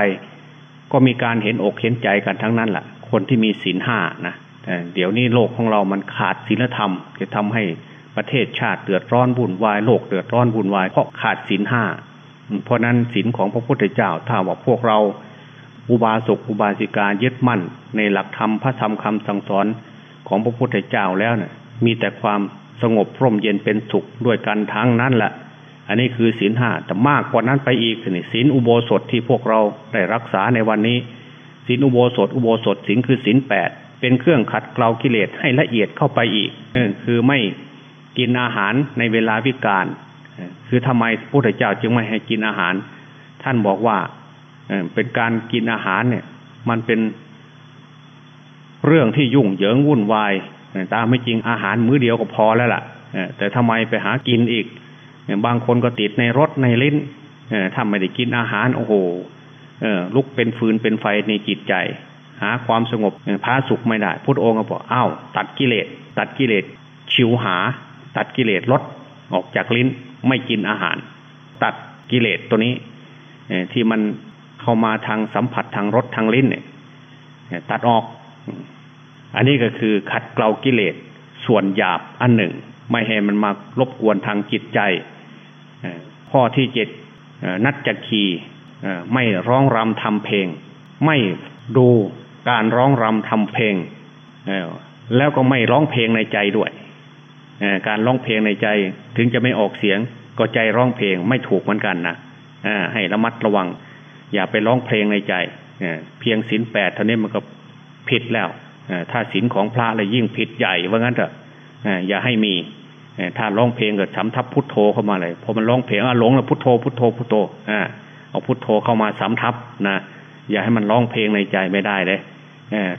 ก็มีการเห็นอกเห็นใจกันทั้งนั้นแหละคนที่มีศีลห้านะเดี๋ยวนี้โลกของเรามันขาดศีลธรรม จะทำให้ประเทศชาติเดือดร้อนวุ่นวายโลกเดือดร้อนวุ่นวายเพราะขาดศีลห้าเพราะนั้นศีลของพระพุทธเจ้าถ้าว่าพวกเราอุบาสกอุบาสิกายึดมั่น ในหลักธรรมพระธรรมคำสั่งสอนของพระพุทธเจ้าแล้วเนะี่ยมีแต่ความสงบพร่มเย็นเป็นสุขด้วยกันทั้งนั้นแหละ อันนี้คือศีลห้าแต่มากกว่านั้นไปอีกนี่ศีลอุโบสถที่พวกเราได้รักษาในวันนี้ศีลอุโบสถอุโบสถศีลคือศีลแปดเป็นเครื่องขัดเกลากิเลสให้ละเอียดเข้าไปอีกคือไม่กินอาหารในเวลาวิกาลคือทำไมพระพุทธเจ้าจึงไม่ให้กินอาหาร ท่านบอกว่าเป็นการกินอาหารเนี่ย มันเป็นเรื่องที่ยุ่งเหยิงวุ่นวายตามไม่จริงอาหารมื้อเดียวก็พอแล้วล่ะแต่ทำไมไปหากินอีก บางคนก็ติดในรถในลิ้นถ้าไม่ได้กินอาหารโอ้โหลุกเป็นฟืนเป็นไฟในจิตใจ หาความสงบพาสุขไม่ได้พุทธองค์ก็บอกอ้าวตัดกิเลสตัดกิเลสชิวหา ตัดกิเลสลดออกจากลิ้นไม่กินอาหาร ตัดกิเลสตัวนี้ที่มันเข้ามาทางสัมผัสทางรสทางลิ้นเนี่ยตัดออก อันนี้ก็คือขัดเกลากิเลสส่วนหยาบอันหนึ่ง ไม่ให้มันมารบกวนทางจิตใจ ข้อที่เจ็ดนัดจักขีไม่ร้องรำทำเพลง ไม่ดูการร้องรำทำเพลง แล้วก็ไม่ร้องเพลงในใจด้วย การร้องเพลงในใจถึงจะไม่ออกเสียง ก็ใจร้องเพลงไม่ถูกเหมือนกันนะให้ระมัดระวัง อย่าไปร้องเพลงในใจเพียงศีลแปดเท่านี้มันก็ผิดแล้วถ้าศีลของพระเลยยิ่งผิดใหญ่ว่างั้นเถอะอย่าให้มี ถ้าร้องเพลงเก็สำทับพุทโธเข้ามาเลยพอมันร้องเพลงอะหลงแล้วพุทโธพุทโธพุทโธอ่าเอาพุทโธเข้ามาสำทับนะอย่าให้มันร้องเพลงในใจไม่ได้เลย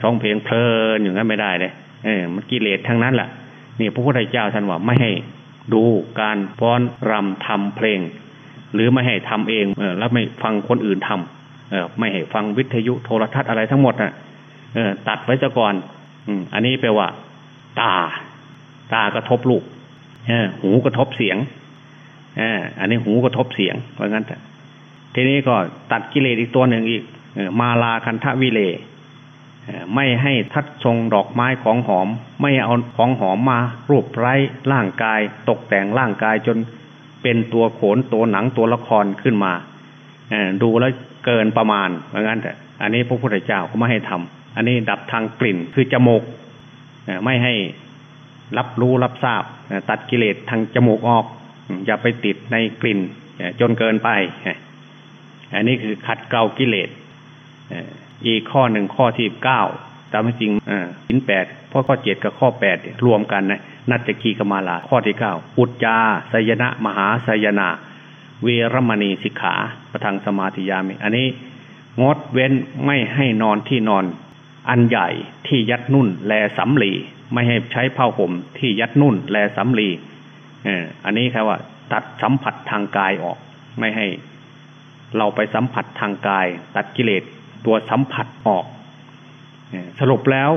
ร้องเพลงเพลินอย่างนั้นไม่ได้เลยเออมันกิเลสทั้งนั้นแหละนี่พระพุทธเจ้าท่านว่าไม่ให้ดูการฟ้อนรำทำเพลง หรือไม่ให้ทำเองเอแล้วไม่ฟังคนอื่นทำเอไม่ให้ฟังวิทยุโทรทัศน์อะไรทั้งหมดนะเออตัดไว้ซะก่อนอืมอันนี้แปลว่า ตา ตากระทบลูก หูกระทบเสียงออันนี้หูกระทบเสียงเพราะงั้นแต่ทีนี้ก็ตัดกิเลสอีกตัวหนึ่งอีกมาลาคันทวิเลไม่ให้ทัดทรงดอกไม้ของหอม ไม่เอาของหอมมารูปไร้ร่างกาย ตกแต่งร่างกายจนเป็นตัวโขนตัวหนังตัวละครขึ้นมาดูแล้วเกินประมาณเพราะงั้นแต่อันนี้พระพุทธเจ้าก็ไม่ให้ทำอันนี้ดับทางกลิ่นคือจมูกไม่ให้ รับรู้รับทราบตัดกิเลสทางจมูกออก อย่าไปติดในกลิ่นจนเกินไป อันนี้คือขัดเกลากิเลสอีกข้อหนึ่งข้อที่เก้าตามจริงสินแปดเพราะข้อเจ็ดกับข้อแปดรวมกันนะนัตจคีกมาลาข้อที่เก้าอุจจาสยนะมหาสยนา เวรมณีสิกขาประทังสมาธิยามิ อันนี้งดเว้นไม่ให้นอนที่นอน อันใหญ่ที่ยัดนุ่นแลสำลี ไม่ให้ใช้ผ้าห่มที่ยัดนุ่นแลสำลีเอออันนี้ครับว่า ตัดสัมผัสทางกายออก ไม่ให้เราไปสัมผัสทางกาย ตัดกิเลสตัวสัมผัสออกสรุปแล้ว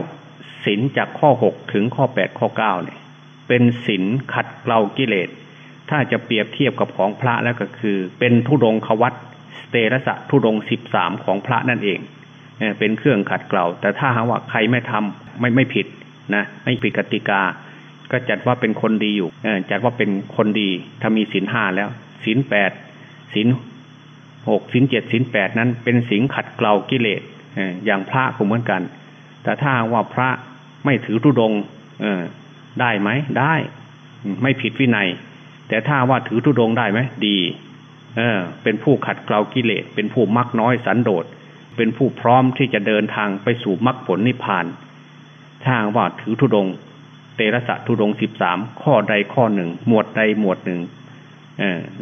ศีลจากข้อหกถึงข้อแปดข้อเก้าเนี่ย เป็นศีลขัดเกลากิเลส ถ้าจะเปรียบเทียบกับของพระแล้วก็คือ เป็นทุดงควัตสเตรสะทุดงสิบสามของพระนั่นเองเป็นเครื่องขัดเกลาแต่ถ้าหากว่าใครไม่ทำไม่ไม่ผิด นะไม่ผิดกติกา ก็จัดว่าเป็นคนดีอยู่จัดว่าเป็นคนดีถ้ามีศีลห้าแล้วศีลแปดศีลหกสินเจ็ดสินแปดนั้น เป็นสิงขัดเกลากิเลสอย่างพระก็เหมือนกัน แต่ถ้าว่าพระไม่ถือทุดงได้ไหมได้ไม่ผิดวินัย แต่ถ้าว่าถือทุดงได้ไหมดีเออเป็นผู้ขัดเกลากิเลส เป็นผู้มักน้อยสันโดษ เป็นผู้พร้อมที่จะเดินทางไปสู่มรรคผลนิพพาน ถ้าว่าถือทุดง เตระสะทุดงสิบสามข้อใดข้อหนึ่ง หมวดใดหมวดหนึ่ง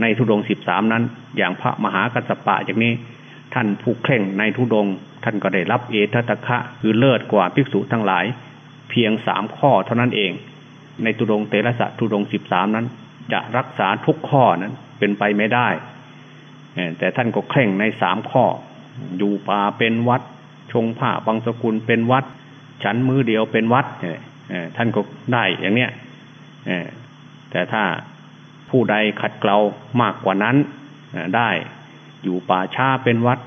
ในทุดงสิบสามนั้น อย่างพระมหากัสปะอย่างนี้ ท่านผู้เคร่งในทุดง ท่านก็ได้รับเอตตะคะคือเลิศกว่าภิกษุทั้งหลาย เพียงสามข้อเท่านั้นเอง ในทุดงเตระสะทุดงสิบสามนั้น จะรักษาทุกข้อนั้นเป็นไปไม่ได้แต่ท่านก็เคร่งในสามข้อ อยู่ป่าเป็นวัด ชงผ้าบางสกุลเป็นวัด ฉันมือเดียวเป็นวัดท่านก็ได้อย่างเนี้ยแต่ถ้าผู้ใดขัดเกลามากกว่านั้นได้อยู่ป่าช้าเป็นวัด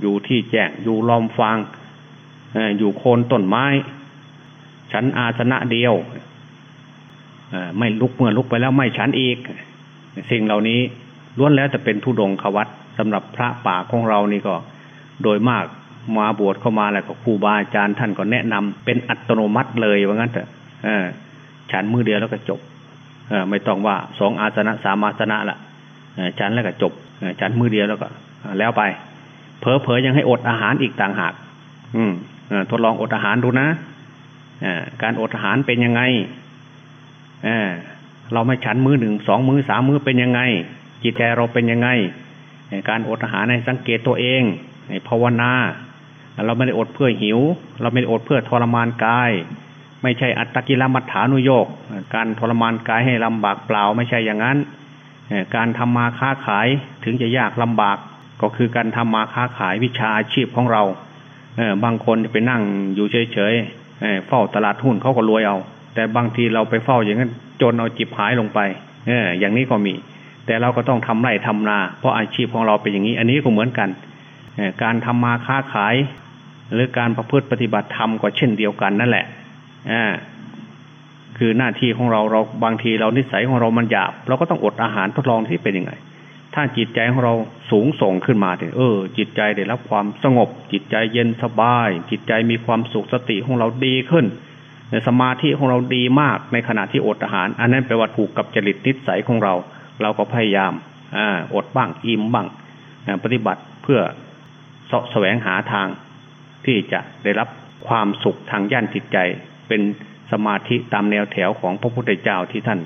อยู่ที่แจ้งอยู่ลอมฟางอยู่โคนต้นไม้ ฉันอาสนะเดียวไม่ลุกเมื่อลุกไปแล้วไม่ฉันอีก สิ่งเหล่านี้ล้วนแล้วจะเป็นทุดงควัตสำหรับพระป่าของเรานี่ก็ โดยมาก มาบวชเข้ามาแล้วก็ครูบาอาจารย์ท่านก็แนะนำเป็นอัตโนมัติเลยว่างั้นเถอะฉันมือเดียวแล้วก็จบไม่ต้องว่าสองอาสนะสามอาสนะละฉันแล้วก็จบฉันมือเดียวแล้วก็แล้วไปเพอเพอยังให้อดอาหารอีกต่างหาก อืมทดลองอดอาหารดูนะการอดอาหารเป็นยังไงเราไม่ฉันมือหนึ่งสองมือสามมือเป็นยังไง จิตใจเราเป็นยังไง การอดอาหารในสังเกตตัวเองภาวนา เราไม่ได้อดเพื่อหิว เราไม่ได้อดเพื่อทรมานกาย ไม่ใช่อัตตกิลมัฏฐานุโยกการทรมานกายให้ลำบากเปล่าไม่ใช่อย่างนั้น การทำมาค้าขายถึงจะยากลำบากก็คือการทำมาค้าขายวิชาอาชีพของเราบางคนไปนั่งอยู่เฉยๆเฝ้าตลาดหุ้นเขาก็รวยเอา แต่บางทีเราไปเฝ้าอย่างนั้นจนเอาจิบหายลงไปอย่างนี้ก็มี แต่เราก็ต้องทำไร่ทำนา เพราะอาชีพของเราเป็นอย่างนี้ อันนี้ก็เหมือนกัน การทำมาค้าขาย หรือการประพฤติปฏิบัติธรรมก็เช่นเดียวกันนั่นแหละคือหน้าที่ของเราเราบางทีเรานิสัยของเรามันหยาบ เราก็ต้องอดอาหารทดลองที่เป็นยังไง ถ้าจิตใจของเราสูงส่งขึ้นมาเออ จิตใจได้รับความสงบ จิตใจเย็นสบาย จิตใจมีความสุขสติของเราดีขึ้นในสมาธิของเราดีมากในขณะที่อดอาหาร อันนั้นแปลว่าถูกกับจริตนิสัยของเรา เราก็พยายามอาอดบ้างอิ่มบ้างปฏิบัติเพื่อ สาะแสวงหาทางที่จะได้รับความสุขทางย่านจิตใจ เป็นสมาธิตามแนวแถวของพระพุทธเจ้าที่ท่าน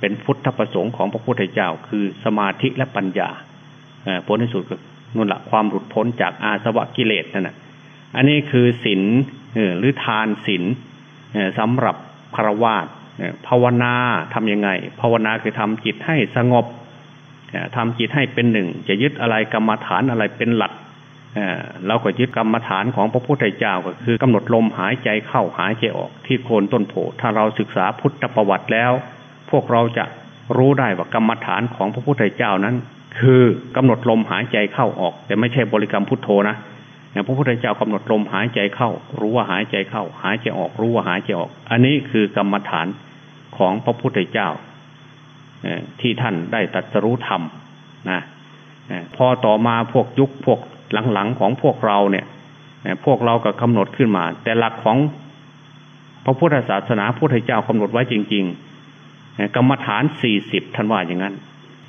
เป็นพุทธประสงค์ของพระพุทธเจ้า คือสมาธิและปัญญาผลที่สุดก็นั่นแหละความหลุดพ้นจากอาสวะกิเลสนั่นแหะอันนี้คือศีลหรือทานศีลสำหรับคารวาสเอ่อภาวนาทำยังไง ภาวนาคือทำจิตให้สงบทำจิตให้เป็นหนึ่ง จะยึดอะไรกรรมฐานอะไรเป็นหลัก เราก็ยึดกรรมฐานของพระพุทธเจ้าก็คือกำหนดลมหายใจเข้าหายใจออกที่โคนต้นโพถ้าเราศึกษาพุทธประวัติแล้ว พวกเราจะรู้ได้ว่ากรรมฐานของพระพุทธเจ้านั้น คือกำหนดลมหายใจเข้าออก แต่ไม่ใช่บริกรรมพุทโธนะพระพุทธเจ้ากำหนดลมหายใจเข้า รู้ว่าหายใจเข้า หายใจออกรู้ว่าหายใจออก อันนี้คือกรรมฐานของพระพุทธเจ้าที่ท่านได้ตรัสรู้ธรรมนะพอต่อมาพวกยุคพวก หลังๆของพวกเราเนี่ยพวกเราก็กำหนดขึ้นมา แต่หลักของพระพุทธศาสนาพระพุทธเจ้ากำหนดไว้จริง ๆ กรรมฐานสี่สิบท่านว่าอย่างนั้น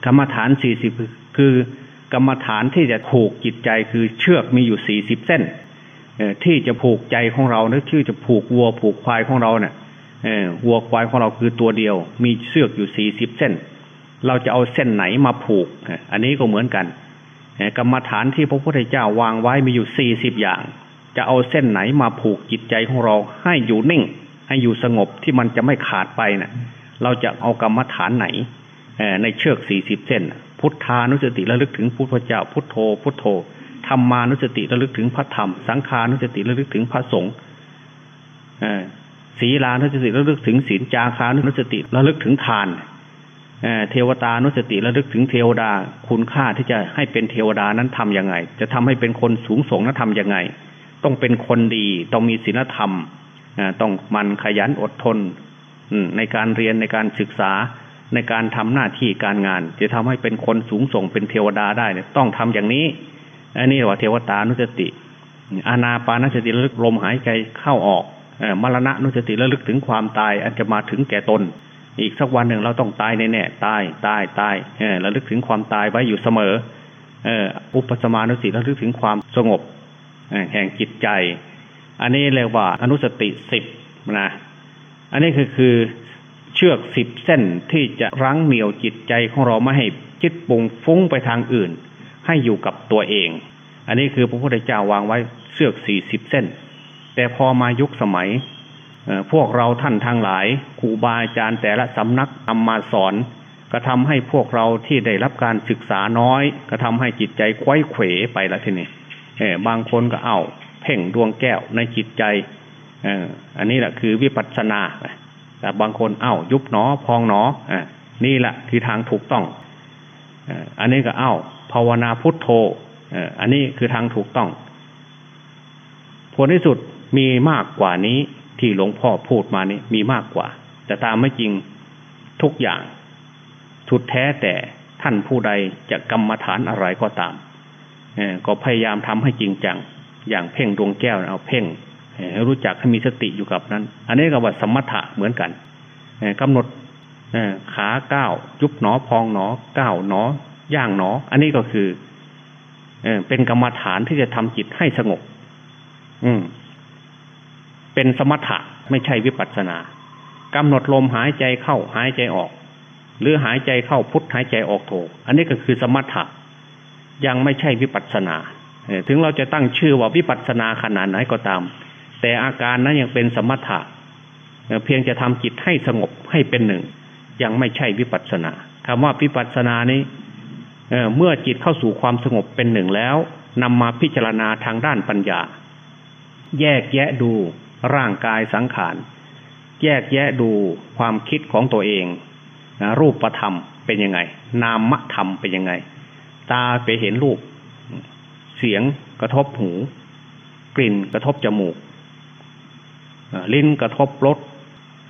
กรรมฐานสี่สิบคือกรรมฐานที่จะผูกจิตใจคือเชือกมีอยู่สี่สิบเส้นที่จะผูกใจของเราหรือที่จะผูกวัวผูกควายของเราเนี่ยวัวควายของเราคือตัวเดียว มีเชือกอยู่สี่สิบเส้น เราจะเอาเส้นไหนมาผูก อันนี้ก็เหมือนกัน กรรมฐานที่พระพุทธเจ้าวางไว้มีอยู่สี่สิบอย่าง จะเอาเส้นไหนมาผูกจิตใจของเราให้อยู่นิ่ง ให้อยู่สงบที่มันจะไม่ขาดไปเนะ่ะ เราจะเอากรรมฐานไหนในเชือกสี่สิบเส้น พุทธานุสติระลึกถึงพุทธเจ้า พุทโธ พุทโธธรรมานุสติระลึกถึงพระธรรม สังขานุสติระลึกถึงพระสงฆ์ศีลานุสติระลึกถึงศีลจาคานุสติระลึกถึงทาน เทวตานุสติระลึกถึงเทวดาคุณค่าที่จะให้เป็นเทวดานั้นทํำยังไง จะทำให้เป็นคนสูงส่งนั้นทำยังไง ต้องเป็นคนดีต้องมีศีลธรรมต้องมันขยันอดทนในการเรียนในการศึกษาในการทำหน้าที่การงาน จะทำให้เป็นคนสูงส่งเป็นเทวดาได้เนี่ยต้องทำอย่างนี้อันนี้ว่าเทวตานุสติ อานาปานสติระลึกลมหายใจเข้าออกมรณะนุสติระลึกถึงความตายอันจะมาถึงแก่ตน อีกสักวันหนึ่งเราต้องตายแน่ๆตายตายตายเระลึกถึงความตายไว้อยู่เสมออุปสมานุสติระลึกถึงความสงบแห่งจิตใจ อันนี้เรียกว่าอนุสติสิบนะอันนี้คือคือเชือกสิบเส้นที่จะรั้งเหนี่ยวจิตใจของเราไม่ให้จิตปุงฟุ้งไปทางอื่น ให้อยู่กับตัวเอง อันนี้คือพระพุทธเจ้าวางไว้เชือกสี่สิบเส้น แต่พอมายุคสมัย พวกเราท่านทางหลายครูบาอาจารย์แต่ละสำนักนำมาสอนก็ทำให้พวกเราที่ได้รับการศึกษาน้อยก็ทำให้จิตใจควยเขวไปละทีนี้บางคนก็เอาเพ่งดวงแก้วในจิตใจอันนี้แหละคือวิปัสสนา แต่บางคนเอ้ายุบหนอพองหนอนี่แหละคือทางถูกต้องอันนี้ก็เอ้าภาวนาพุทโธอันนี้คือทางถูกต้องผลที่สุดมีมากกว่านี้ ที่หลวงพ่อพูดมานี้มีมากกว่า แต่ตามไม่จริงทุกอย่างทุดแท้แต่ท่านผู้ใดจะกรรมฐานอะไรก็ตามก็พยายามทำให้จริงจัง อย่างเพ่งดวงแก้วเอาเพ่งให้รู้จักให้มีสติอยู่กับนั้น อันนี้ก็ว่าสมถะเหมือนกันกำหนดขาก้าวยุบหนอพองหนอก้าวหนอย่างหนอ อันนี้ก็คือเป็นกรรมฐานที่จะทำจิตให้สงบ อืม เป็นสมถะไม่ใช่วิปัสสนากำหนดลมหายใจเข้าหายใจออก หรือหายใจเข้าพุทหายใจออกโถอันนี้ก็คือสมถะยังไม่ใช่วิปัสสนา ถึงเราจะตั้งชื่อว่าวิปัสสนาขนาดไหนก็ตาม แต่อาการนั้นยังเป็นสมถะเพียงจะทำจิตให้สงบให้เป็นหนึ่ง ยังไม่ใช่วิปัสสนาคำว่าวิปัสสนานี้เเมื่อจิตเข้าสู่ความสงบเป็นหนึ่งแล้วนำมาพิจารณาทางด้านปัญญา แยกแยะดู ร่างกายสังขาร แยกแยะดูความคิดของตัวเองรูปประธรรมเป็นยังไง นามธรรมเป็นยังไง ตาไปเห็นรูป เสียงกระทบหู กลิ่นกระทบจมูก ลิ้นกระทบรส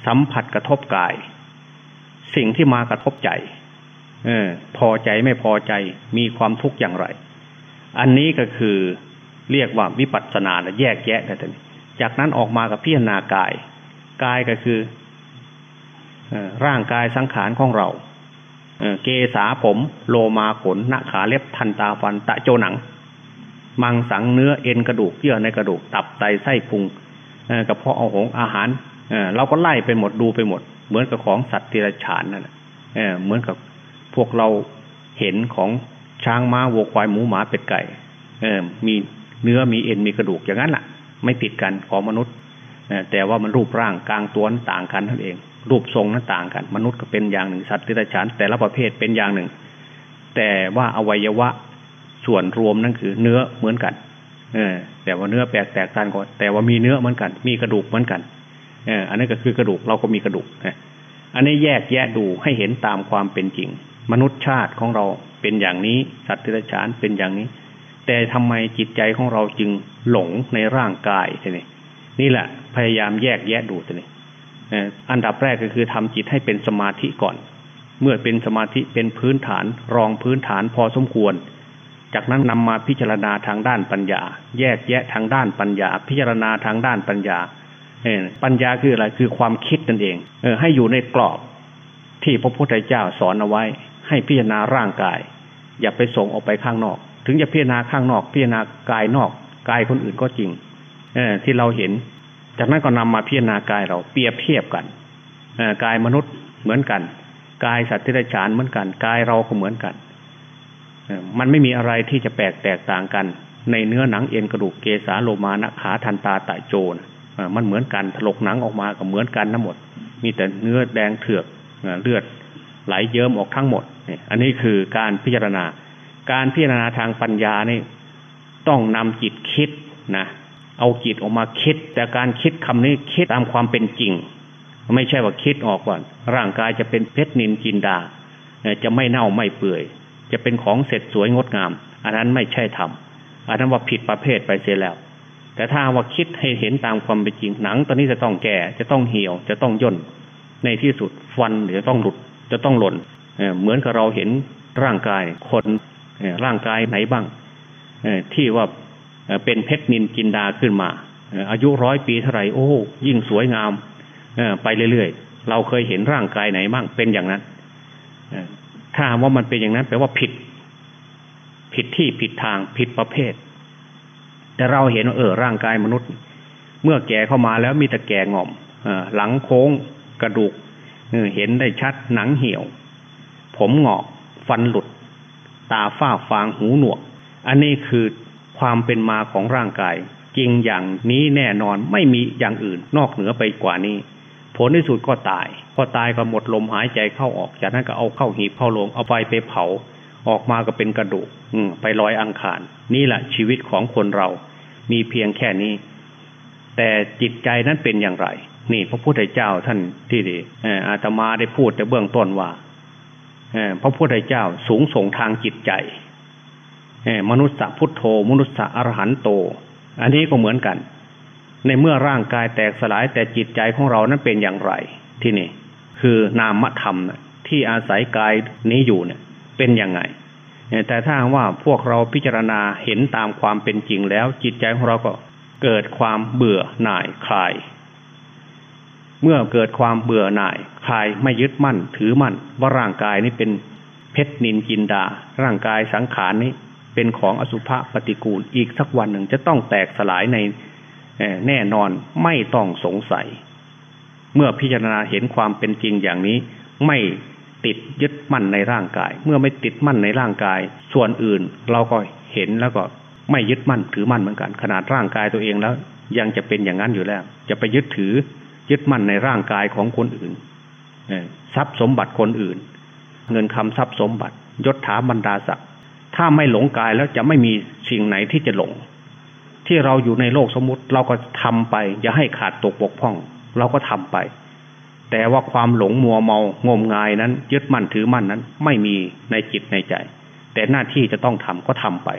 สัมผัสกระทบกาย สิ่งที่มากระทบใจออพอใจไม่พอใจมีความทุกข์อย่างไร อันนี้ก็คือเรียกว่าวิปัสสนาแยกแยะแต่ จากนั้นออกมากับพิจารณากาย กายก็คือร่างกายสังขารของเราเกษาผม โลมาขนหน้าขาเล็บทันตาฟันตะโจหนัง มังสังเนื้อเอ็นกระดูกเยื่อในกระดูกตับไตไส้พุงกับเพาะอาหงอาหารเราก็ไล่ไปหมดดูไปหมด เหมือนกับของสัตว์ติรฉานนั่นแหละเหมือนกับพวกเราเห็นของช้างม้าวัวควายหมูหมาเป็ดไก่มีเนื้อมีเอ็นมีกระดูกอย่างนั้นแหละ ไม่ติดกันของมนุษย์แต่ว่ามันรูปร่างกลางตัวนั้นต่างกันนั่นเอง รูปทรงนั้นต่างกัน มนุษย์ก็เป็นอย่างหนึ่งสัตว์ที่ราชานแต่ละประเภทเป็นอย่างหนึ่ง แต่ว่าอวัยวะส่วนรวมนั่นคือ เนื้อเหมือนกันเออแต่ว่าเนื้อแปลกแตกต่างกันแต่ว่ามีเนื้อเหมือนกัน มีกระดูกเหมือนกันเอออันนี้นก็คือกระดูกเราก็มีกระดูกอันนี้แยกแยะดูให้เห็นตามความเป็นจริง มนุษย์ชาติของเราเป็นอย่างนี้ สัตว์ที่ราชานเป็นอย่างนี้ แต่ทำไมจิตใจของเราจึงหลงในร่างกายทีนี้นี่แหละพยายามแยกแยะดูทีนี้อันดับแรกก็คือทำจิตให้เป็นสมาธิก่อน เมื่อเป็นสมาธิเป็นพื้นฐานรองพื้นฐานพอสมควร จากนั้นนำมาพิจารณาทางด้านปัญญา แยกแยะทางด้านปัญญา พิจารณาทางด้านปัญญาปัญญาคืออะไรคือความคิดนั่นเองเออให้อยู่ในกรอบ ที่พระพุทธเจ้าสอนเอาไว้ ให้พิจารณาร่างกาย อย่าไปส่งออกไปข้างนอก ถึงจะพิจารณาข้างนอกพิจารณากายนอกกายคนอื่นก็จริง เออที่เราเห็น จากนั้นก็นำมาพิจารณากายเราเปรียบเทียบกันกายมนุษย์เหมือนกัน กายสัตว์ที่ไรฉานเหมือนกัน กายเราก็เหมือนกันมันไม่มีอะไรที่จะแปลกแตกต่างกัน ในเนื้อหนังเอ็นกระดูกเกสาโลมานะขาทันตาไตโจนมันเหมือนกันถลกหนังออกมาก็เหมือนกันทั้งหมด มีแต่เนื้อแดงเถือกเลือดไหลเยิ้มออกทั้งหมด อันนี้คือการพิจารณา การพิจารณาทางปัญญานี่ต้องนำจิตคิดนะเอาจิตออกมาคิด แต่การคิดคำนี้คิดตามความเป็นจริง ไม่ใช่ว่าคิดออกก่อนร่างกายจะเป็นเพชรนินจินดา จะไม่เน่าไม่เปื่อย จะเป็นของเสร็จสวยงดงาม อันนั้นไม่ใช่ธรรมอันนั้นว่าผิดประเภทไปเสียแล้ว แต่ถ้าว่าคิดให้เห็นตามความเป็นจริงหนัง ตอนนี้จะต้องแก่จะต้องเหี่ยวจะต้องย่นในที่สุดฟันจะต้องหลุดจะต้องหล่นเหมือนกับเราเห็นร่างกายคน ร่างกายไหนบ้างที่ว่าเป็นเพชรนินจินดาขึ้นมาอายุร้อยปีเท่าไรโอ้ยิ่งสวยงามไปเรื่อยๆ เราเคยเห็นร่างกายไหนบ้างเป็นอย่างนั้นถ้าว่ามันเป็นอย่างนั้นแปลว่าผิด ผิดที่ผิดทางผิดประเภท แต่เราเห็นเออร่างกายมนุษย์ เมื่อแก่เข้ามาแล้วมีแต่แก่งอมหลังโค้งกระดูกเห็นได้ชัดหนังเหี่ยว ผมหงอกฟันหลุด ตาฝ้าฟางหูหนวก อันนี้คือความเป็นมาของร่างกาย จริงอย่างนี้แน่นอนไม่มีอย่างอื่นนอกเหนือไปกว่านี้ ผลที่สุดก็ตาย พอตายก็หมดลมหายใจเข้าออกจากนั้นก็เอาเข้าหีบเข้าลงเอาไปไปเผา ออกมาก็เป็นกระดูกไปลอยอังคาร นี่แหละชีวิตของคนเรา มีเพียงแค่นี้ แต่จิตใจนั้นเป็นอย่างไร นี่พระพุทธเจ้าท่านที่ดีอาตมาได้พูดแต่เบื้องต้นว่า พระพุทธเจ้าสูงส่งทางจิตใจมนุษย์พุทโธ มนุษย์อรหันโต อันนี้ก็เหมือนกัน ในเมื่อร่างกายแตกสลายแต่จิตใจของเรานั้นเป็นอย่างไรที่นี่คือนามธรรมที่อาศัยกายนี้อยู่เนี่ย เป็นยังไงแต่ถ้าว่าพวกเราพิจารณาเห็นตามความเป็นจริงแล้ว จิตใจของเราก็เกิดความเบื่อหน่ายคลาย เมื่อเกิดความเบื่อหน่ายคลายไม่ยึดมั่น ถือมั่น ว่าร่างกายนี้เป็นเพชรนินจินดา ร่างกายสังขารนี้เป็นของอสุภะปฏิกูลอีกสักวันหนึ่งจะต้องแตกสลายในแน่นอนไม่ต้องสงสัย เมื่อพิจารณาเห็นความเป็นจริงอย่างนี้ ไม่ติดยึดมั่นในร่างกาย เมื่อไม่ติดมั่นในร่างกาย ส่วนอื่นเราก็เห็นแล้วก็ไม่ยึดมั่นถือมั่นเหมือนกัน ขนาดร่างกายตัวเองแล้ว ยังจะเป็นอย่างนั้นอยู่แล้ว จะไปยึดถือ ยึดมั่นในร่างกายของคนอื่นทรัพย์สมบัติคนอื่น เงินคำทรัพย์สมบัติยศถาบรรดาศักดิ์ถ้าไม่หลงกายแล้วจะไม่มีสิ่งไหนที่จะหลง ที่เราอยู่ในโลกสมมติเราก็ทำไป อย่าให้ขาดตกบกพร่อง เราก็ทำไป แต่ว่าความหลงมัวเมางมงายนั้น ยึดมั่นถือมั่นนั้น ไม่มีในจิตในใจ แต่หน้าที่จะต้องทำก็ทำไป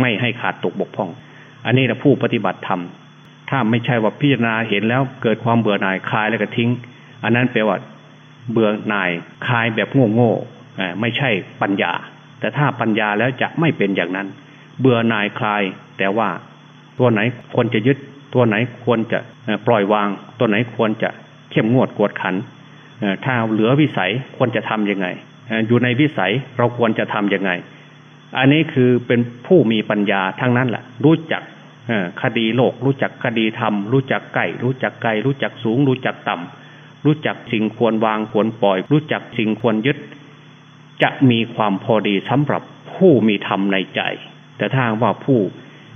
ไม่ให้ขาดตกบกพร่อง อันนี้นะผู้ปฏิบัติธรรม ถ้าไม่ใช่ว่าพิจารณาเห็นแล้วเกิดความเบื่อหน่ายคลายแล้วก็ทิ้ง อันนั้นแปลว่าเบื่อหน่ายคลายแบบโง่โง่ไม่ใช่ปัญญา แต่ถ้าปัญญาแล้วจะไม่เป็นอย่างนั้น เบื่อหน่ายคลาย แต่ว่าตัวไหนควรจะยึด ตัวไหนควรจะปล่อยวาง ตัวไหนควรจะเข้มงวดกวดขันถ้าเหลือวิสัยควรจะทํำยังไง อยู่ในวิสัยเราควรจะทํำยังไง อันนี้คือเป็นผู้มีปัญญาทั้งนั้นแหละรู้จัก คดีโลกรู้จักคดีธรรม รู้จักไก่ รู้จักไก่ รู้จักสูง รู้จักต่ำรู้จักสิ่งควรวางควรปล่อย รู้จักสิ่งควรยึด จะมีความพอดีสำหรับผู้มีธรรมในใจ แต่ถ้าว่าผู้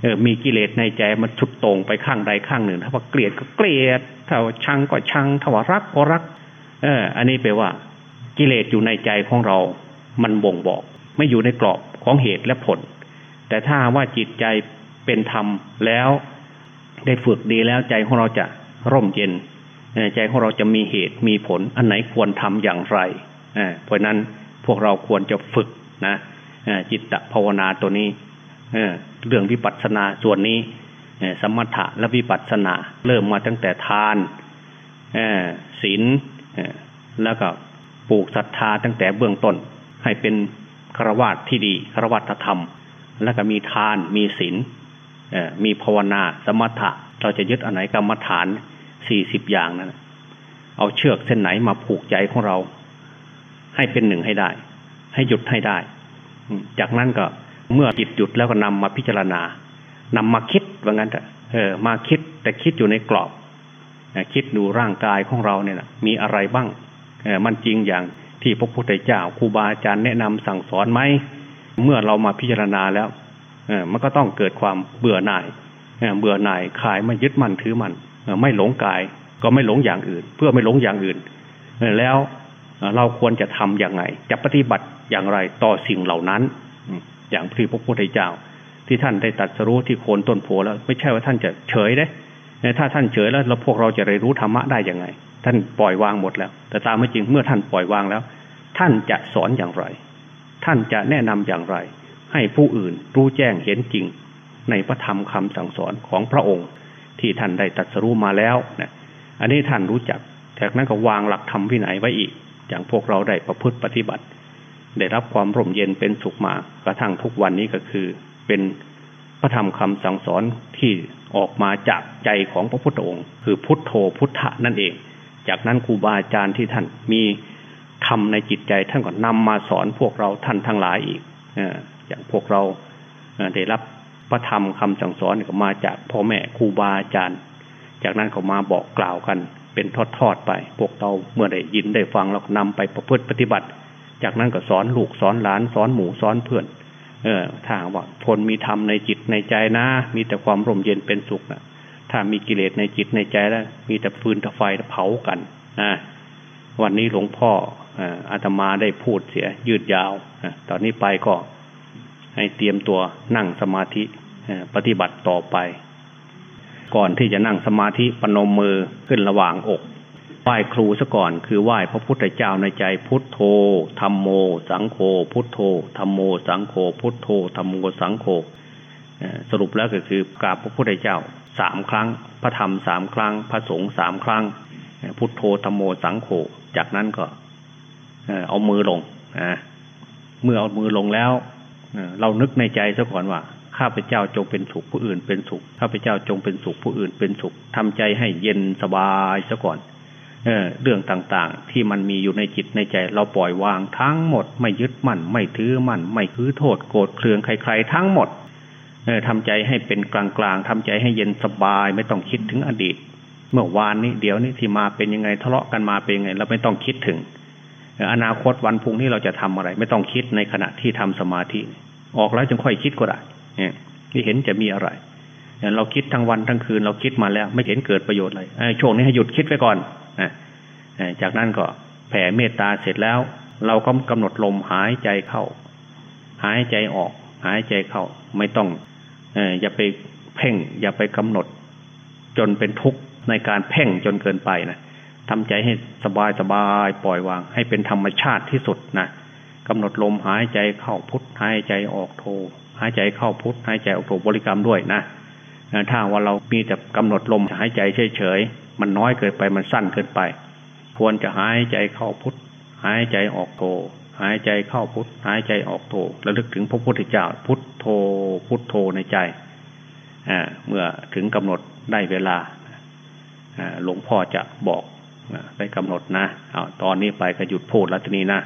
เออมีกิเลสในใจมันชุดตรงไปข้างใดข้างหนึ่ง ถ้าว่าเกลียดก็เกลียด ถ้าว่าชังก็ชัง ถ้าว่ารักก็รัก เออ อันนี้แปลว่า กิเลสอยู่ในใจของเรา มันบ่งบอก ไม่อยู่ในกรอบของเหตุและผล แต่ถ้าว่าจิตใจ เป็นธรรมแล้วได้ฝึกดีแล้วใจของเราจะร่มเย็นใจของเราจะมีเหตุมีผลอันไหนควรทำอย่างไรเพราะนั้นพวกเราควรจะฝึกนะจิตตภาวนาตัวนี้เรื่องวิปัสสนาส่วนนี้สมถะและวิปัสสนา เริ่มมาตั้งแต่ทานศีลแล้วก็ปลูกศรัทธาตั้งแต่เบื้องต้น ให้เป็นครวาตที่ดีครวัตธรรม แล้วก็มีทานมีศีล มีภาวนาสมถะ เราจะยึดอันไหนกรรมฐานสี่สิบอย่างนั้นเอาเชือกเส้นไหนมาผูกใจของเรา ให้เป็นหนึ่งให้ได้ ให้หยุดให้ได้ จากนั้นก็เมื่อจิตหยุดแล้วก็นำมาพิจารณานำมาคิดว่างั้นเออมาคิดแต่คิดอยู่ในกรอบคิดดูร่างกายของเราเนี่ยนะมีอะไรบ้างเออมันจริงอย่างที่พระพุทธเจ้าครูบาอาจารย์แนะนำสั่งสอนไหมเมื่อเรามาพิจารณาแล้ว มันก็ต้องเกิดความเบื่อหน่ายเบื่อหน่ายคลายไม่ยึดมั่นถือมันไม่หลงกายก็ไม่หลงอย่างอื่น เพื่อไม่หลงอย่างอื่น แล้วเราควรจะทํำอย่างไรจะปฏิบัติอย่างไรต่อสิ่งเหล่านั้น อย่างที่พระพุทธเจ้า ที่ท่านได้ตัดสรู้ที่โคนต้นโพแล้ว ไม่ใช่ว่าท่านจะเฉยได้ถ้าท่านเฉยแล้วเราพวกเราจะเรียนรู้ธรรมะได้ยังไง ท่านปล่อยวางหมดแล้ว แต่ตามไม่จริงเมื่อท่านปล่อยวางแล้ว ท่านจะสอนอย่างไร ท่านจะแนะนำอย่างไร ให้ผู้อื่นรู้แจ้งเห็นจริง ในพระธรรมคำสั่งสอนของพระองค์ ที่ท่านได้ตัดสรู้มาแล้วนะอันนี้ท่านรู้จักจากนั้นก็วางหลักธรรมวินัยไว้อีก อย่างพวกเราได้ประพฤติปฏิบัติ ได้รับความร่มเย็นเป็นสุขมากระทั่งทุกวันนี้ก็คือ เป็นพระธรรมคำสั่งสอนที่ออกมาจากใจของพระพุทธองค์ คือพุทโธพุทธะนั่นเอง จากนั้นครูบาอาจารย์ที่ท่านมีทำในจิตใจท่านก็นำมาสอนพวกเราท่านทั้งหลายอีก อย่างพวกเราได้รับพระธรรมคำสั่งสอนก็มาจากพ่อแม่ครูบาอาจารย์ จากนั้นเขามาบอกกล่าวกันเป็นทอดๆไป พวกเราเมื่อได้ยินได้ฟังเรานำไปประพฤติปฏิบัติ จากนั้นก็สอนลูกสอนหลานสอนหมูสอนเพื่อน เออถ้าว่าคนมีธรรมในจิตในใจนะ มีแต่ความร่มเย็นเป็นสุขนะถ้ามีกิเลสในจิตในใจแล้ว มีแต่ฟืนแต่ไฟเผากันนะวันนี้หลวงพ่ออาตมาได้พูดเสียยืดยาวตอนนี้ไปก็ ให้เตรียมตัวนั่งสมาธิปฏิบัติต่อไป ก่อนที่จะนั่งสมาธิปนมมือขึ้นระหว่างอกไหว้ครูซะก่อนคือไหว้พระพุทธเจ้าในใจพุทโธธรรมโม สังโฆพุทโธธรรมโม สังโฆพุทโธธรรมโมสังโฆสรุปแล้วก็คือกราบพระพุทธเจ้าสามครั้ง พระธรรมสามครั้ง พระสงฆ์สามครั้ง พุทโธธรรมโมสังโฆจากนั้นก็เอามือลงเมื่อเอามือลงแล้ว เรานึกในใจซะก่อนว่าข้าพเจ้าจงเป็นสุขผู้อื่นเป็นสุขข้าพเจ้าจงเป็นสุขผู้อื่นเป็นสุขทำใจให้เย็นสบายซะก่อนเอเรื่องต่างๆ ที่มันมีอยู่ในจิตในใจ เราปล่อยวางทั้งหมด ไม่ยึดมั่นไม่ถือมั่นไม่คือโทษโกรธเคืองใคร ๆ ทั้งหมดเออทำใจให้เป็นกลางๆทำใจให้เย็นสบาย ไม่ต้องคิดถึงอดีต เมื่อวานนี้เดี๋ยวนี้ที่มาเป็นยังไงทะเลาะกันมาเป็นยังไง เราไม่ต้องคิดถึงอนาคตวันพุ่งนี้เราจะทำอะไร ไม่ต้องคิดในขณะที่ทำสมาธิ ออกแล้วจึงค่อยคิดก็ได้เนี่ยที่เห็นจะมีอะไรเราคิดทั้งวันทั้งคืนเราคิดมาแล้ว ไม่เห็นเกิดประโยชน์เลยช่วงนี้ให้หยุดคิดไว้ก่อนจากนั้นก็แผ่เมตตาเสร็จแล้ว เราก็กำหนดลมหายใจเข้า หายใจออก หายใจเข้า ไม่ต้องอย่าไปเพ่ง อย่าไปกำหนด จนเป็นทุกข์ในการเพ่งจนเกินไปนะทำใจให้สบายสบายปล่อยวาง ให้เป็นธรรมชาติที่สุดนะ กำหนดลมหายใจเข้าพุทหายใจออกโทหายใจเข้าพุทหายใจออกโทบริกรรมด้วยนะถ้าว่าเรามีแต่กำหนดลมหายใจเฉยๆมันน้อยเกินไปมันสั้นเกินไป ควรจะหายใจเข้าพุทหายใจออกโทหายใจเข้าพุทหายใจออกโทระลึกถึงพระพุทธเจ้าพุทโธพุทโธในใจเมื่อถึงกำหนดได้เวลาหลวงพ่อจะบอกไปกำหนดนะเอาตอนนี้ไปก็หยุดพูดแล้วทีนี้นะ